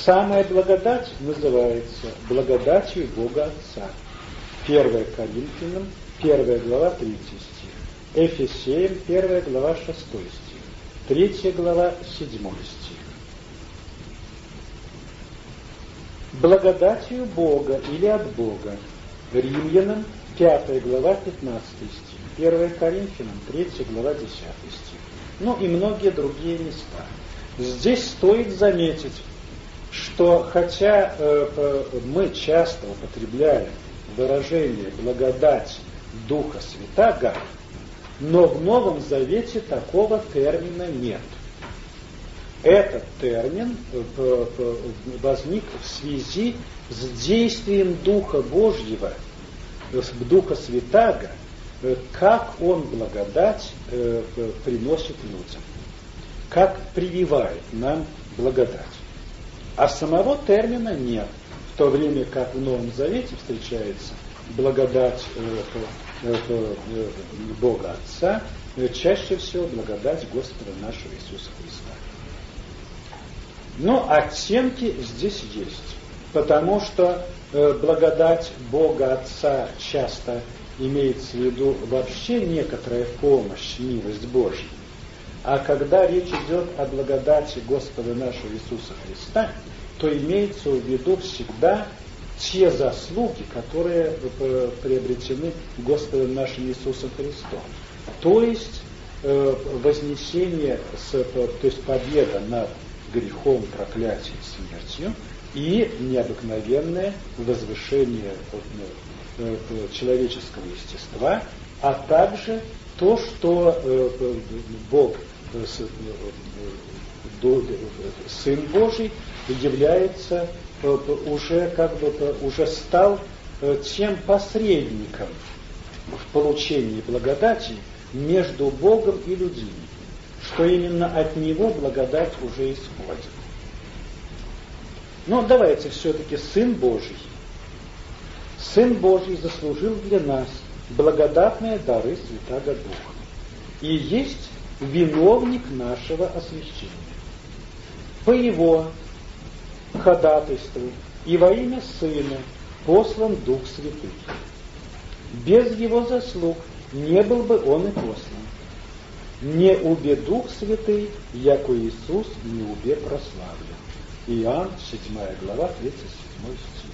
Самая благодать называется благодатью Бога Отца. 1 Коринфянам, 1 глава, 3 стих. Эфесеям, 1 глава, 6 стих. 3 глава, 7 стих. Благодатью Бога или от Бога. Римлянам, 5 глава, 15 стих. 1 Коринфянам, 3 глава, 10 стих. Ну и многие другие места. Здесь стоит заметить, что хотя э, мы часто употребляем выражение благодать Духа Святаго, но в Новом Завете такого термина нет. Этот термин э, возник в связи с действием Духа Божьего, Духа Святаго, э, как Он благодать приносит людям, как прививает нам благодать. А самого термина нет, в то время как в Новом Завете встречается благодать э, э, э, Бога Отца, чаще всего благодать Господа нашего Иисуса Христа. Но оттенки здесь есть, потому что благодать Бога Отца часто имеется в виду вообще некоторая помощь, милость Божья. А когда речь идет о благодати Господа нашего Иисуса Христа, то имеется в виду всегда те заслуги, которые э, приобретены Господом нашим Иисусом Христом. То есть э, вознесение, э, то есть победа над грехом, проклятием, смертью и необыкновенное возвышение человеческого естества, а также то, что Бог Сын Божий является э, уже как бы уже стал э, тем посредником в получении благодати между Богом и людьми, что именно от Него благодать уже исходит. Но давайте все-таки Сын Божий. Сын Божий заслужил для нас благодатные дары Святаго Духа. И есть виновник нашего освящения. По его ходатайству и во имя Сына послан Дух Святый. Без его заслуг не был бы он и послан. Не убе Дух Святый, яко Иисус не убе прославлен. Иоанн, 7 глава, 37 стих.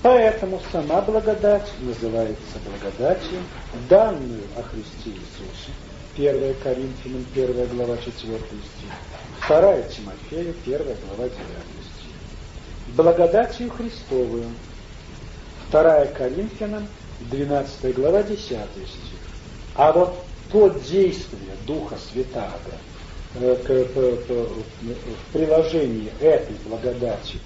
Поэтому сама благодать называется благодатью, данную о Христе Иисусе, 1 Коринфянам, 1 глава, 4 стих. 2 Тимофея, 1 глава, 9 стих. Благодатью Христовую. 2 Коринфянам, 12 глава, 10 стих. А вот то действие Духа Святаго в приложении этой благодати